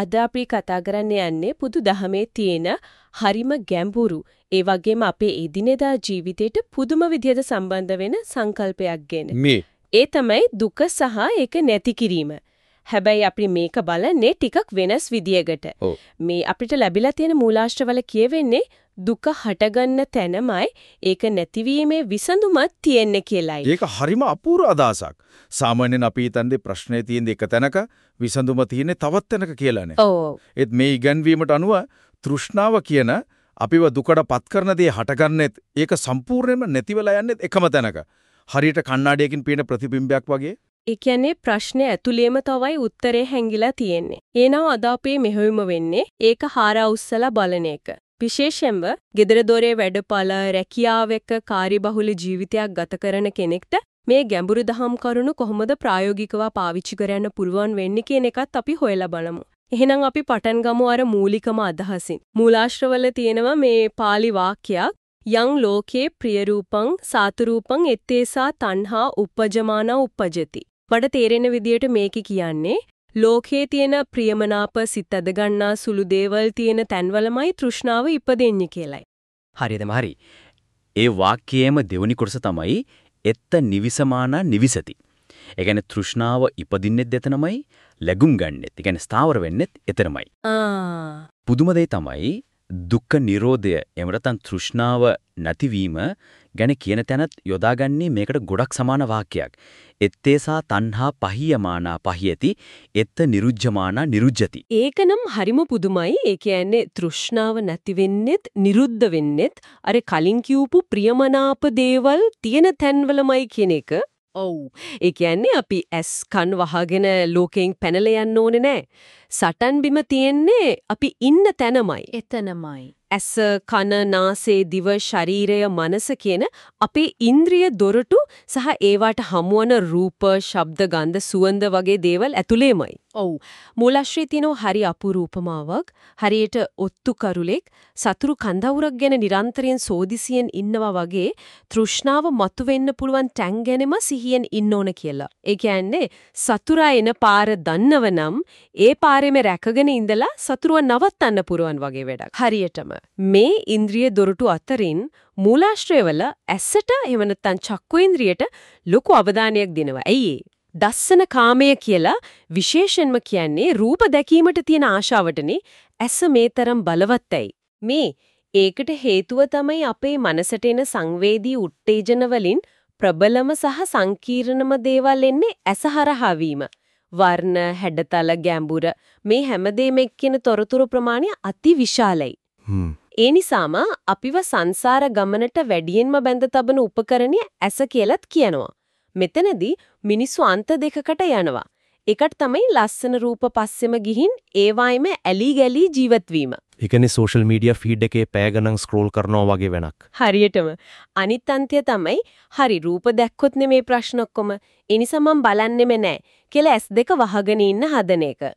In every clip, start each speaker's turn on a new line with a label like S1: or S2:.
S1: අද අපි කතා කරන්න යන්නේ පුදු දහමේ තියෙන හරිම ගැඹුරු ඒ වගේම අපේ එදිනෙදා ජීවිතේට පුදුම විදිහට සම්බන්ධ වෙන සංකල්පයක් ගැන.
S2: මේ
S1: ඒ තමයි දුක සහ ඒක නැති කිරීම. හැබැයි අපි මේක බලන්නේ ටිකක් වෙනස් විදියකට. මේ අපිට ලැබිලා තියෙන මූලාශ්‍රවල කියවෙන්නේ දුක හටගන්න තැනමයි ඒක නැතිවීමේ විසඳුමක් තියෙන්නේ කියලයි.
S2: ඒක හරිම අපූර්ව අදහසක්. සාමාන්‍යයෙන් අපි හිතන්නේ ප්‍රශ්නේ තියෙන එක තැනක විසඳුම තියෙන්නේ තවත් තැනක කියලානේ.
S1: ඔව්.
S2: ඒත් මේ ඉගන්වීමට අනුව තෘෂ්ණාව කියන අපිව දුකට පත් කරන දේ හටගන්නෙත් ඒක සම්පූර්ණයෙන්ම නැතිවලා යන්නෙත් එකම තැනක. හරියට කණ්ණාඩියකින් පේන ප්‍රතිබිම්බයක් වගේ.
S1: ඒ කියන්නේ ප්‍රශ්නේ ඇතුළේම තවයි උත්තරේ හැංගිලා තියෙන්නේ. ඒනව අද අපේ මෙහෙයුම වෙන්නේ ඒක හාරා උස්සලා බලන එක. විශේෂයෙන්ම gedara dore වැඩපළ රැකියාව එක්ක කාර්යබහුල ජීවිතයක් ගත කරන කෙනෙක්ට මේ ගැඹුරු දහම් කරුණු කොහොමද ප්‍රායෝගිකව පාවිච්චි කරන්න පුළුවන් වෙන්නේ කියන එකත් අපි හොයලා බලමු. එහෙනම් අපි පටන් ගමු අර මූලිකම අදහසින්. මූලාශ්‍රවල තියෙනවා මේ pāli වාක්‍යයක් යං ලෝකේ ප්‍රිය රූපං සාතු රූපං එත්තේසා තණ්හා uppajamana uppajati. මට තේරෙන විදියට මේක කියන්නේ ලෝකයේ තියෙන ප්‍රියමනාප සිත් අද ගන්නා සුළු දේවල් තියෙන තැන්වලමයි තෘෂ්ණාව ඉපදෙන්නේ කියලයි.
S3: හරියදම හරි. ඒ වාක්‍යයේම දෙවනි කොටස තමයි එත්ත නිවිසමාන නිවිසති. ඒ කියන්නේ තෘෂ්ණාව ඉපදින්නෙත් එතනමයි, ලැබුම් ගන්නෙත්, ඒ කියන්නේ ස්ථාවර වෙන්නෙත් එතනමයි.
S1: ආ
S3: පුදුම දෙය තමයි දුක්ඛ නිරෝධය එහෙම නැත්නම් තෘෂ්ණාව නැතිවීම ගැන කියන තැනත් යොදාගන්නේ මේකට ගොඩක් සමාන වාක්‍යයක්. එත්තේසා තණ්හා පහියමානා පහියති එත්ත නිරුජ්ජමානා නිරුජ්ජති.
S1: ඒකනම් හරිම පුදුමයි. ඒ කියන්නේ තෘෂ්ණාව නැති වෙන්නෙත්, නිරුද්ධ වෙන්නෙත් අර කලින් කියූපු ප්‍රියමනාප දේවල් තියෙන තැන්වලමයි කියන එක. ඔව්. ඒ කියන්නේ අපි ඇස් කන් වහගෙන ලෝකෙන් පැනලා යන්න ඕනේ නෑ. සටන් බිම තියෙන්නේ අපි ඉන්න තැනමයි.
S4: එතනමයි.
S1: ඇස කන නාසය දිව ශරීරය මනස කියන අපේ ඉන්ද්‍රිය දොරටු සහ ඒවට හමුවන රූප ශබ්ද ගන්ධ සුවඳ වගේ දේවල් ඇතුළේමයි. ඔව්. මූලාශ්‍රයේ තියෙන හරි අපූර්වපමාවක් හරියට ඔත්තු කරුලෙක් සතුරු කන්දවුරක් ගැන නිරන්තරයෙන් සෝදිසියෙන් ඉන්නවා වගේ තෘෂ්ණාව මතුවෙන්න පුළුවන් ටැං ගැනම සිහියෙන් ඉන්න ඕන කියලා. ඒ කියන්නේ සතුරා එන පාර දන්නවනම් ඒ පාරෙම රැකගෙන ඉඳලා සතුරුව නවත්තන්න පුරුවන් වගේ වැඩක්. හරියටම මේ ඉන්ද්‍රිය දොරටු අතරින් මූලාශ්‍රයවල ඇසට එහෙම නැත්නම් චක්කේන්ද්‍රියට ලොකු අවධානයක් දෙනවා. ඇයි දස්සන කාමය කියලා විශේෂයෙන්ම කියන්නේ රූප දැකීමට තියෙන ආශාවටනේ ඇස මේතරම් බලවත්යි. මේ ඒකට හේතුව තමයි අපේ මනසට එන සංවේදී උත්තේජන වලින් ප්‍රබලම සහ සංකීර්ණම දේවල් එන්නේ ඇස හරහා වීම. වර්ණ, හැඩතල, ගැඹුර මේ හැමදේම එක්කින තොරතුරු ප්‍රමාණය අති විශාලයි. ඒ නිසාම අපිව සංසාර ගමනට වැඩියෙන්ම බැඳ තබන උපකරණය ඇස කියලත් කියනවා. මෙතනදී මිනිස්සු අන්ත දෙකකට යනවා. එකට තමයි ලස්සන රූප පස්සෙම ගිහින් ඒවායිම ඇලි ගලි ජීවත් වීම.
S5: ඒ කියන්නේ සෝෂල් මීඩියා ෆීඩ් එකේ පැය ගණන් ස්ක්‍රෝල් කරනවා වගේ වෙනක්.
S1: හරියටම. අනිත් අන්තය තමයි හරි රූප දැක්කොත් නෙමේ ප්‍රශ්න ඔක්කොම. ඒ නිසා මම බලන්නෙම නැහැ කියලා S2 වහගෙන ඉන්න හදන එක.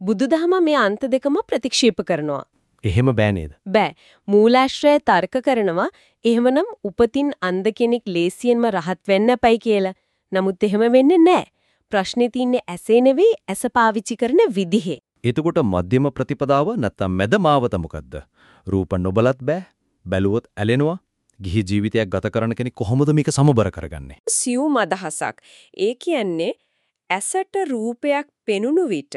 S1: බුදුදහම මේ අන්ත දෙකම ප්‍රතික්ෂේප කරනවා.
S5: එහෙම බෑ නේද?
S1: බෑ. මූලාශ්‍රය තර්ක කරනවා එහෙමනම් උපතින් අන්ධ කෙනෙක් ලේසියෙන්ම රහත් වෙන්න එපයි කියලා. නමුත් එහෙම වෙන්නේ නැහැ. ප්‍රශ්නේ තින්නේ ඇසේ නෙවෙයි ඇස පාවිච්චි කරන විදිහේ.
S5: එතකොට මධ්‍යම ප්‍රතිපදාව නැත්තම් මැද මාවත මොකද්ද? රූප නොබලත් බෑ. බැලුවොත් ඇලෙනවා. ගිහි ජීවිතයක් ගත කරන කෙනෙක් කොහොමද මේක සමබර කරගන්නේ?
S1: සියුම් අදහසක්. ඒ කියන්නේ ඇසට රූපයක් පෙනුණු විට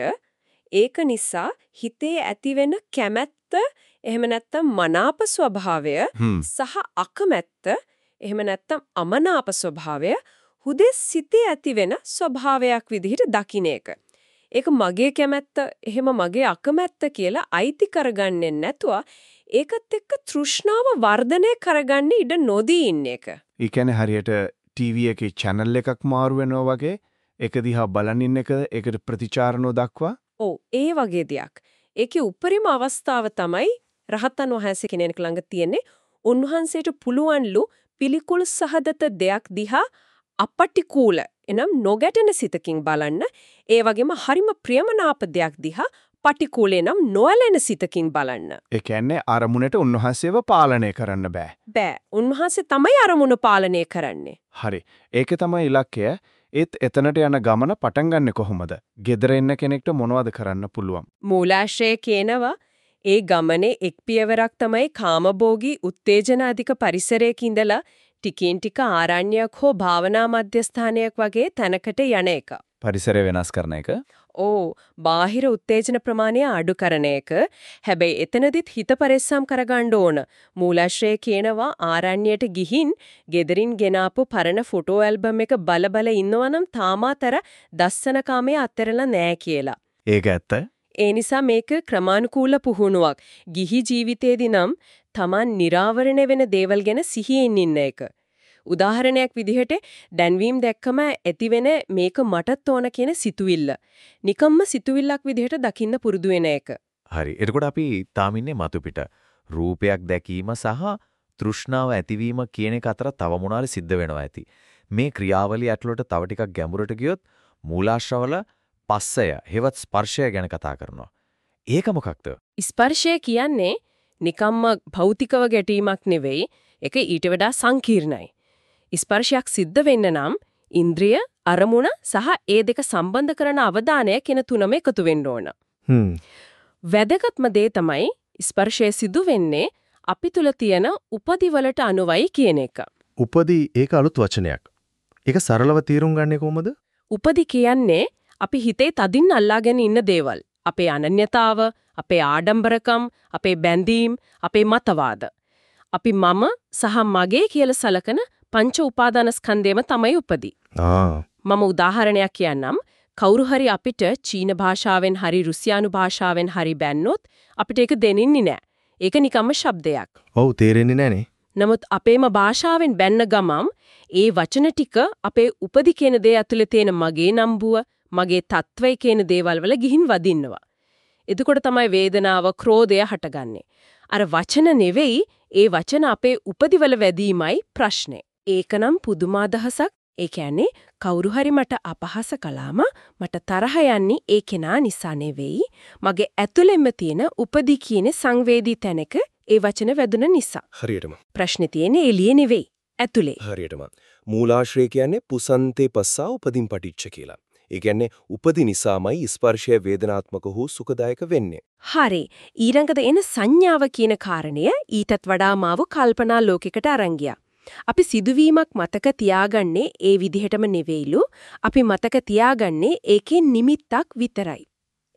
S1: ඒක නිසා හිතේ ඇතිවෙන කැමැත්ත එහෙම නැත්නම් මනාප ස්වභාවය සහ අකමැත්ත එහෙම නැත්නම් අමනාප ස්වභාවය හුදේ සිතේ ඇතිවෙන ස්වභාවයක් විදිහට දකින්න එක. ඒක මගේ කැමැත්ත එහෙම මගේ අකමැත්ත කියලා අයිති කරගන්නේ නැතුව ඒකත් එක්ක තෘෂ්ණාව වර්ධනය කරගන්න ඉඩ නොදී ඉන්න එක.
S6: ඒ කියන්නේ හරියට ටීවී එකේ channel එකක් මාරු වෙනවා වගේ ඒක දිහා බලන් ඉන්න එක ඒකට ප්‍රතිචාර නොදක්වා
S1: ඔව් ඒ වගේ දෙයක්. ඒකේ උපරිම අවස්ථාව තමයි රහතන් වහන්සේ කෙනෙක් ළඟ තියෙන්නේ උන්වහන්සේට පුළුවන්ලු පිළිකුල් සහදත දෙයක් දිහා අපටිකූල එනම් නොගැටෙන සිතකින් බලන්න ඒ වගේම හරිම ප්‍රියමනාප දෙයක් දිහා පටිකූලේ නම් නොඇලෙන සිතකින් බලන්න.
S6: ඒ කියන්නේ අරමුණට උන්වහන්සේව පාලනය කරන්න බෑ.
S1: බෑ. උන්වහන්සේ තමයි අරමුණ පාලනය කරන්නේ.
S6: හරි. ඒකේ තමයි ඉලක්කය. ඒත් එතනට යන ගමන පටන් ගන්නෙ කොහොමද? ගෙදර ඉන්න කෙනෙක්ට මොනවද කරන්න පුළුවන්?
S1: මූලාශ්‍රය කියනවා ඒ ගමනේ එක් පියවරක් තමයි කාමභෝගී උත්තේජන අධික පරිසරයක ඉඳලා ටිකින් ටික ආරණ්‍යයක් හෝ භාවනා මධ්‍යස්ථානයක් වගේ තැනකට යන එක.
S5: පරිසරය වෙනස් කරන එක.
S1: ඕ බාහිර උත්තේජන ප්‍රමාණය අඩු කරන එක. හැබැයි එතනදිත් හිත පරිස්සම් කරගන්න ඕන. මූලාශ්‍රය කියනවා ආරණ්‍යයට ගිහින් ගෙදරින් ගෙනාපු පරණ ෆොටෝ ඇල්බම් එක බල බල ඉන්නවනම් තාමාතර දස්සන කාමයේ අත්තරලා නෑ කියලා.
S6: ඒක ඇත්ත.
S1: ඒ නිසා මේක ක්‍රමානුකූල පුහුණුවක්. ගිහි ජීවිතේදී නම් Taman निराවරණය වෙන දේවල් ගැන සිහියෙන් ඉන්න එක. උදාහරණයක් විදිහට දැන්වීම් දැක්කම ඇතිවෙන මේක මටත් ඕන කියන සිතුවිල්ල. නිකම්ම සිතුවිල්ලක් විදිහට දකින්න පුරුදු වෙන එක.
S4: හරි. එතකොට අපි තාම ඉන්නේ මතු පිට. රූපයක් දැකීම සහ තෘෂ්ණාව ඇතිවීම කියන එක අතර තව මොනාරි සිද්ධ වෙනවා ඇති. මේ ක්‍රියාවලිය ඇතුළට තව ටිකක් ගැඹුරට ගියොත් මූලාශ්‍රවල පස්සය, හෙවත් ස්පර්ශය ගැන කතා කරනවා. ඒක මොකක්ද?
S1: ස්පර්ශය කියන්නේ නිකම්ම භෞතිකව ගැටීමක් නෙවෙයි. ඒක ඊට වඩා සංකීර්ණයි. ස්පර්ශයක් සිද්ධ වෙන්න නම් ඉන්ද්‍රිය, අරමුණ සහ ඒ දෙක සම්බන්ධ කරන අවධානය කියන තුනම එකතු වෙන්න ඕන.
S6: හ්ම්.
S1: වැදගත්ම දේ තමයි ස්පර්ශය සිදු වෙන්නේ අපි තුල තියෙන උපදිවලට අනුවයි කියන එක.
S7: උපදී ඒක අලුත් වචනයක්. ඒක සරලව තීරුම් ගන්නේ කොහොමද?
S1: උපදි කියන්නේ අපි හිතේ තදින් අල්ලාගෙන ඉන්න දේවල්. අපේ අනන්‍යතාව, අපේ ආඩම්බරකම්, අපේ බැඳීම්, අපේ මතවාද. අපි මම සහ මගේ කියලා සලකන පංච උපාදාන ස්කන්ධයම තමයි උපදී. මම උදාහරණයක් කියන්නම්. කවුරු හරි අපිට චීන භාෂාවෙන් හරි රුසියානු භාෂාවෙන් හරි බැන්නොත් අපිට ඒක දෙනින්නේ නෑ. ඒක නිකම්ම શબ્දයක්.
S7: ඔව් තේරෙන්නේ නෑනේ.
S1: නමුත් අපේම භාෂාවෙන් බැන්න ගමම් ඒ වචන ටික අපේ උපදි කියන දේ ඇතුලේ තියෙන මගේ නම්බුව, මගේ తත්වය කියන දේවල් වල ගිහින් වදින්නවා. එතකොට තමයි වේදනාව, ක්‍රෝධය හටගන්නේ. අර වචන නෙවෙයි, ඒ වචන අපේ උපදිවල වැදීමයි ප්‍රශ්නේ. ඒකනම් පුදුම අදහසක්. ඒ කියන්නේ කවුරු හරි මට අපහාස කළාම මට තරහ යන්නේ ඒ කෙනා නිසා නෙවෙයි මගේ ඇතුළෙම තියෙන උපදි කියන සංවේදී තැනක ඒ වචන වැදුන නිසා.
S8: හරියටම
S1: ප්‍රශ්නේ තියෙන්නේ එළියේ නෙවෙයි ඇතුලේ.
S8: හරියටම මූලාශ්‍රය කියන්නේ පුසන්තේ පස්සා උපදින් පටිච්ච කියලා. ඒ කියන්නේ උපදි නිසාමයි ස්පර්ශය වේදනාත්මක හෝ සුඛදායක වෙන්නේ.
S1: හරි. ඊළඟට එන සංඥාව කියන කාරණය ඊටත් වඩා මාව කල්පනා ලෝකයකට අරන් ගියා. අපි සිදුවීමක් මතක තියාගන්නේ ඒ විදිහටම නෙවෙයිලු. අපි මතක තියාගන්නේ ඒකේ නිමිත්තක් විතරයි.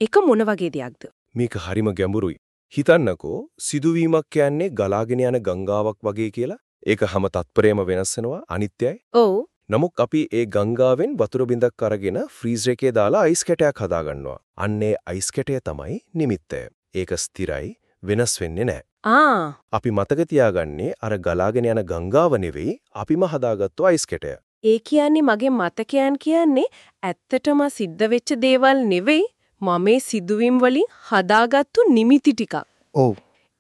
S1: ඒක මොන වගේ දෙයක්ද?
S8: මේක හරිම ගැඹුරුයි. හිතන්නකෝ සිදුවීමක් කියන්නේ ගලාගෙන යන ගංගාවක් වගේ කියලා. ඒක හැම තත්පරයම වෙනස් වෙනවා අනිත්‍යයි.
S1: ඔව්.
S8: නමුත් අපි ඒ ගංගාවෙන් වතුර බින්දක් අරගෙන ෆ්‍රීසර් එකේ දාලා අයිස් කැටයක් හදාගන්නවා. අන්නේ අයිස් කැටය තමයි නිමිත්තය. ඒක ස්ථිරයි වෙනස් වෙන්නේ නැහැ.
S1: ආ
S8: අපි මතක තියාගන්නේ අර ගලාගෙන යන ගංගාව නෙවෙයි අපිම හදාගත්තු අයිස් කැටය.
S1: ඒ කියන්නේ මගේ මතකයන් කියන්නේ ඇත්තටම සිද්ධ වෙච්ච දේවල් නෙවෙයි මම සිදුවීම් වලින් හදාගත්තු නිමිති ටිකක්.
S7: ඔව්.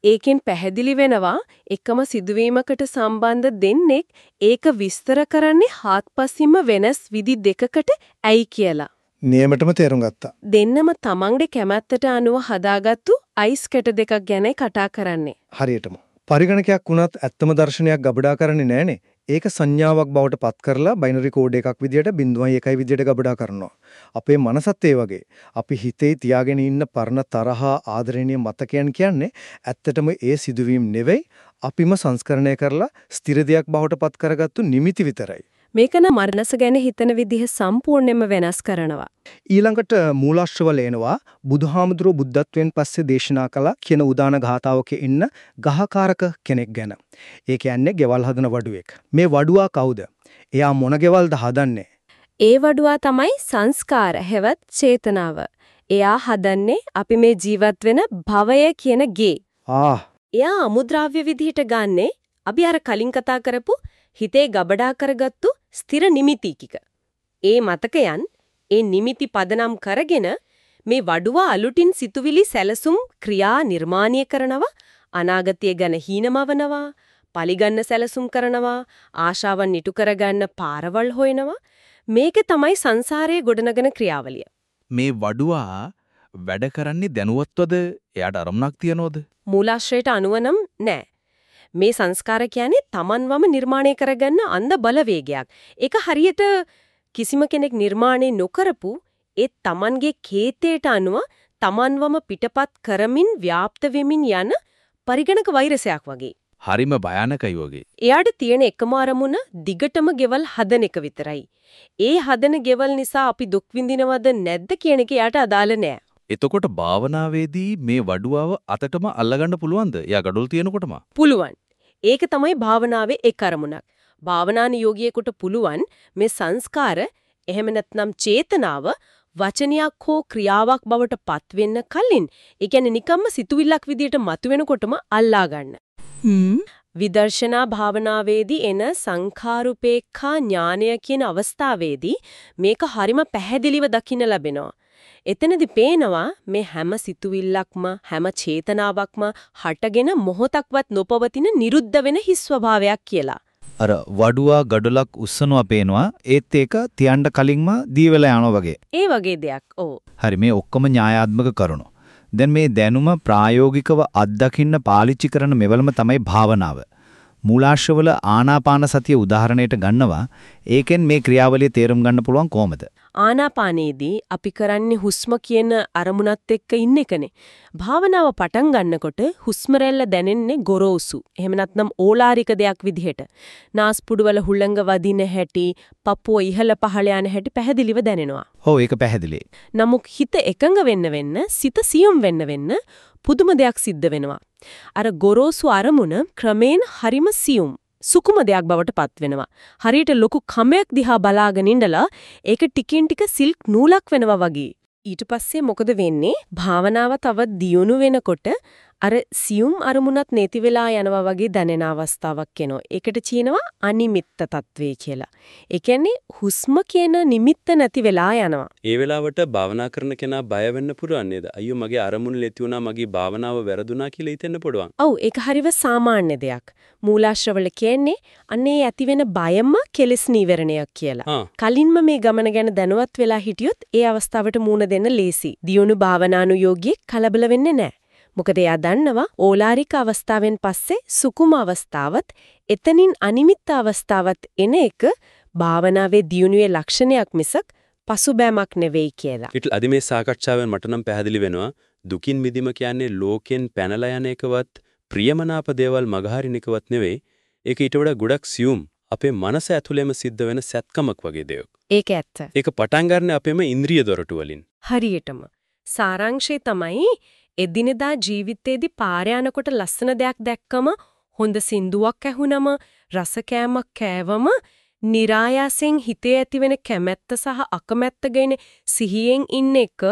S1: ඒකෙන් පැහැදිලි වෙනවා එකම සිදුවීමකට සම්බන්ධ දෙන්නෙක් ඒක විස්තර කරන්නේ හාත්පසින්ම වෙනස් විදි දෙකකට ඇයි කියලා.
S7: නියමටම තේරුම් ගත්තා.
S1: දෙන්නම තමන්ගේ කැමැත්තට අනුව හදාගත්තු අයිස් කැට දෙකක් ගැන කතා කරන්නේ.
S7: හරියටම. පරිගණකයක් වුණත් ඇත්තම දර්ශනයක් ගබඩා කරන්නේ නැහනේ. ඒක සංඥාවක් බවට පත් කරලා බයිනරි කෝඩ් එකක් විදියට 0.1 විදියට ගබඩා කරනවා. අපේ මනසත් ඒ වගේ. අපි හිතේ තියාගෙන ඉන්න පරණ තරහා ආදරණීය මතකයන් කියන්නේ ඇත්තටම ඒ සිදුවීම් නෙවෙයි අපිම සංස්කරණය කරලා ස්ථිර දෙයක් බවට පත් කරගත්තු නිමිති විතරයි.
S1: මේකන මරණස ගැන හිතන විදිහ සම්පූර්ණයෙන්ම වෙනස් කරනවා.
S7: ඊළඟට මූලාශ්‍රවල එනවා බුදුහාමුදුරුවෝ බුද්ධත්වයෙන් පස්සේ දේශනා කළ කියන උදාන ගාතාවක ඉන්න ගහකාරක කෙනෙක් ගැන. ඒ කියන්නේ ගෙවල් හදන වඩුවෙක්. මේ වඩුවා කවුද? එයා මොන ගෙවල්ද හදන්නේ?
S1: ඒ වඩුවා තමයි සංස්කාර හැවත් චේතනාව. එයා හදන්නේ අපි මේ ජීවත් වෙන භවය කියන ගේ.
S7: ආ
S1: එයා අමුද්‍රව්‍ය විදිහට ගන්නෙ අපි අර කලින් කතා කරපු හිතේ ගබඩා කරගත්තු ස්ථිර නිමිතිකික. ඒ මතකයන් ඒ නිමිති පදනම් කරගෙන මේ වඩුවා අලුටින් සිතුවිලි සැලසුම් ක්‍රියා නිර්මාණය කරනවා අනාගතය ගැන හීනමවනවා පලිගන්න සැලසුම් කරනවා ආශාවන් ඉටු කරගන්න පාරවල් හොයනවා මේක තමයි සංසාරයේ ගොඩනගන ක්‍රියාවලිය.
S2: මේ වඩුවා වැඩ කරන්නේ දැනුවත්වද එයාට අරමුණක් තියනවද?
S1: මූලාශ්‍රයට අනුව නම් නෑ. මේ සංස්කාර කියන්නේ Tamanවම නිර්මාණය කරගන්න අන්ධ බලවේගයක්. ඒක හරියට කිසිම කෙනෙක් නිර්මාණය නොකරපු ඒ Tamanගේ කේතයට අනුව Tamanවම පිටපත් කරමින් ව්‍යාප්ත වෙමින් යන පරිගණක වෛරසයක් වගේ.
S5: හරිම භයානකයි වගේ.
S1: එයාට තියෙන එකම අරමුණ දිගටම ගෙවල් හදන එක විතරයි. ඒ හදන ගෙවල් නිසා අපි දුක් විඳිනවද නැද්ද කියන එක එයාට අදාළ නෑ.
S5: එතකොට භාවනාවේදී මේ වඩුවාව අතටම අල්ලගන්න පුළුවන්ද? එයා gadol තියෙනකොටම.
S1: පුළුවන්. ඒක තමයි භාවනාවේ එක් අරමුණක්. භාවනාන යෝගියෙකුට පුළුවන් මේ සංස්කාර එහෙම නැත්නම් චේතනාව වචනයක් හෝ ක්‍රියාවක් බවට පත් වෙන්න කලින් ඒ කියන්නේ නිකම්ම සිතුවිල්ලක් විදියට මතුවෙනකොටම අල්ලා ගන්න. විදර්ශනා භාවනාවේදී එන සංඛාරුපේක්ඛා ඥානය කියන අවස්ථාවේදී මේක හරිම පැහැදිලිව දකින්න ලැබෙනවා. එතනදි පේනවා මේ හැම සිතුවිල්ලක්ම හැම චේතනාවක්ම හටගෙන මොහොතක්වත් නොපවතින නිරුද්ධ වෙන හිස් ස්වභාවයක් කියලා.
S9: අර වඩුවා ගඩොලක් උස්සනවා පේනවා ඒත් ඒක තියන්න කලින්ම දී වෙලා යනවා වගේ.
S1: ඒ වගේ දෙයක්. ඔව්.
S9: හරි මේ ඔක්කොම න්‍යායාත්මක කරුණු. දැන් මේ දැනුම ප්‍රායෝගිකව අත්දකින්න පාලිච්චි කරන මෙවලම තමයි භාවනාව. මූලාශ්‍රවල ආනාපාන සතිය උදාහරණයට ගන්නවා. ඒකෙන් මේ ක්‍රියාවලිය තේරුම් ගන්න පුළුවන් කොහමද?
S1: ආනාපානයේදී අපි කරන්නේ හුස්ම කියන අරමුණත් එක්ක ඉන්න එකනේ. භාවනාව පටන් ගන්නකොට හුස්ම දැනෙන්නේ ගොරෝසු. එහෙම නැත්නම් ඕලාරික දෙයක් විදිහට. නාස්පුඩු වල හුළඟ වදින හැටි, පපුව ඉහළ පහළ යන හැටි පැහැදිලිව දැනෙනවා.
S9: ඔව් ඒක පැහැදිලි.
S1: නමුත් හිත එකඟ වෙන්න වෙන්න, සිත සියුම් වෙන්න වෙන්න පුදුම දෙයක් සිද්ධ වෙනවා. අර ගොරෝසු අරමුණ ක්‍රමෙන් හරිම සියුම් සුකුම දෙයක් බවට පත් වෙනවා. හරියට ලොකු කමයක් දිහා බලාගෙන ඉඳලා ඒක ටිකෙන් ටික සිල්ක් නූලක් වෙනවා වගේ. ඊට පස්සේ මොකද වෙන්නේ? භාවනාව තව දියුණු වෙනකොට අර සියුම් අරමුණත් නැති වෙලා යනවා වගේ දැනෙන අවස්ථාවක් එනවා. ඒකට කියනවා අනිමිත්ත තත්වේ කියලා. ඒ කියන්නේ හුස්ම කියන නිමිත්ත නැති වෙලා යනවා.
S3: ඒ වෙලාවට භාවනා කරන කෙනා බය වෙන්න පුරන්නේ නේද? අයියෝ මගේ අරමුණ ලෙති වුණා මගේ භාවනාව වැරදුනා කියලා හිතෙන්න පුළුවන්.
S1: ඔව් ඒක හරිව සාමාන්‍ය දෙයක්. මූලාශ්‍රවල කියන්නේ අන්නේ ඇතිවෙන බයම කෙලස් නීවරණයක් කියලා. කලින්ම මේ ගමන ගැන දැනුවත් වෙලා හිටියොත් ඒ අවස්ථාවට මූණ දෙන්න ලේසි. දියුණු භාවනානුයෝගී කලබල වෙන්නේ නැහැ. මොකද එයා දන්නවා ඕලාරික අවස්ථාවෙන් පස්සේ සුකුම අවස්ථාවත් එතනින් අනිමිත්ත අවස්ථාවත් එන එක භාවනාවේ දියුණුවේ ලක්ෂණයක් මිසක් පසුබෑමක් නෙවෙයි කියලා.
S3: ඊට අද මේ සාකච්ඡාවෙන් මට නම් පැහැදිලි වෙනවා දුකින් මිදීම කියන්නේ ලෝකෙන් පැනලා යන එකවත් ප්‍රියමනාප දේවල් මගහරින එකවත් නෙවෙයි. ඒක ඊට වඩා ගොඩක් සියුම් අපේ මනස ඇතුළේම සිද්ධ වෙන සැත්කමක් වගේ දෙයක්.
S1: ඒක ඇත්ත.
S3: ඒක පටන් ගන්න අපේම ඉන්ද්‍රිය දොරටු වලින්.
S1: හරියටම. සාරාංශය තමයි එදිනෙදා ජීවිතේදී පාර යනකොට ලස්සන දෙයක් දැක්කම හොඳ සින්දුවක් ඇහුනම රස කෑමක් කෑවම નિરાයාසෙන් හිතේ ඇතිවෙන කැමැත්ත සහ අකමැත්ත ගැන සිහියෙන් ඉන්න එක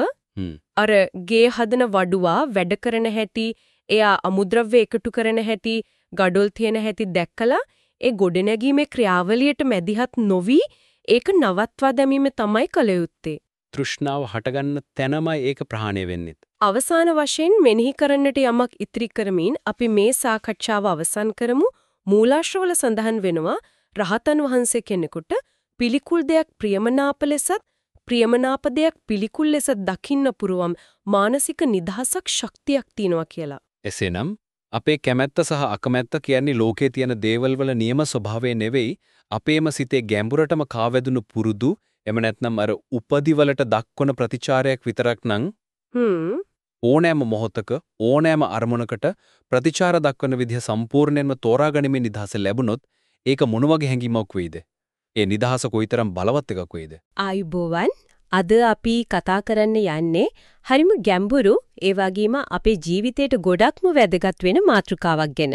S1: අර ගේ හදන වඩුවා වැඩ කරන හැටි එයා අමුද්‍රව්‍ය එකතු කරන හැටි gadol තියෙන හැටි දැක්කලා ඒ ගොඩනැගීමේ ක්‍රියාවලියට මැදිහත් නොවි ඒක නවත්වා දැමීම තමයි කළ යුත්තේ
S3: තෘෂ්ණාව හටගන්න තැනමයි ඒක ප්‍රහාණය වෙන්නේ.
S1: අවසාන වශයෙන් මෙනෙහි කරන්නට යමක් ඉතිරි කරමින් අපි මේ සාකච්ඡාව අවසන් කරමු. මූලාශ්‍රවල සඳහන් වෙනවා රහතන් වහන්සේ කෙනෙකුට පිළිකුල් දෙයක් ප්‍රියමනාප ලෙසත් ප්‍රියමනාප දෙයක් පිළිකුල් ලෙස දකින්න පුරුවම් මානසික නිදහසක් ශක්තියක් තියෙනවා කියලා.
S5: එසේනම් අපේ කැමැත්ත සහ අකමැත්ත කියන්නේ ලෝකේ තියෙන දේවල් වල නියම ස්වභාවය නෙවෙයි අපේම සිතේ ගැඹුරටම කාවැදුණු පුරුදු එම නැත්නම් අර උපදිවලට දක්වන ප්‍රතිචාරයක් විතරක් නම් ඕනෑම මොහොතක ඕනෑම අරමුණකට ප්‍රතිචාර දක්වන විදිහ සම්පූර්ණයෙන්ම තෝරාගනිමින් නිදහස ලැබුණොත් ඒක මොන වගේ හැඟීමක් වෙයිද? ඒ නිදහස කොයිතරම් බලවත් එකක් වෙයිද?
S1: ආයුබෝවන් අද අපි කතා කරන්න යන්නේ හරිම ගැඹුරු ඒ වගේම අපේ ජීවිතේට ගොඩක්ම වැදගත් වෙන මාතෘකාවක් ගැන.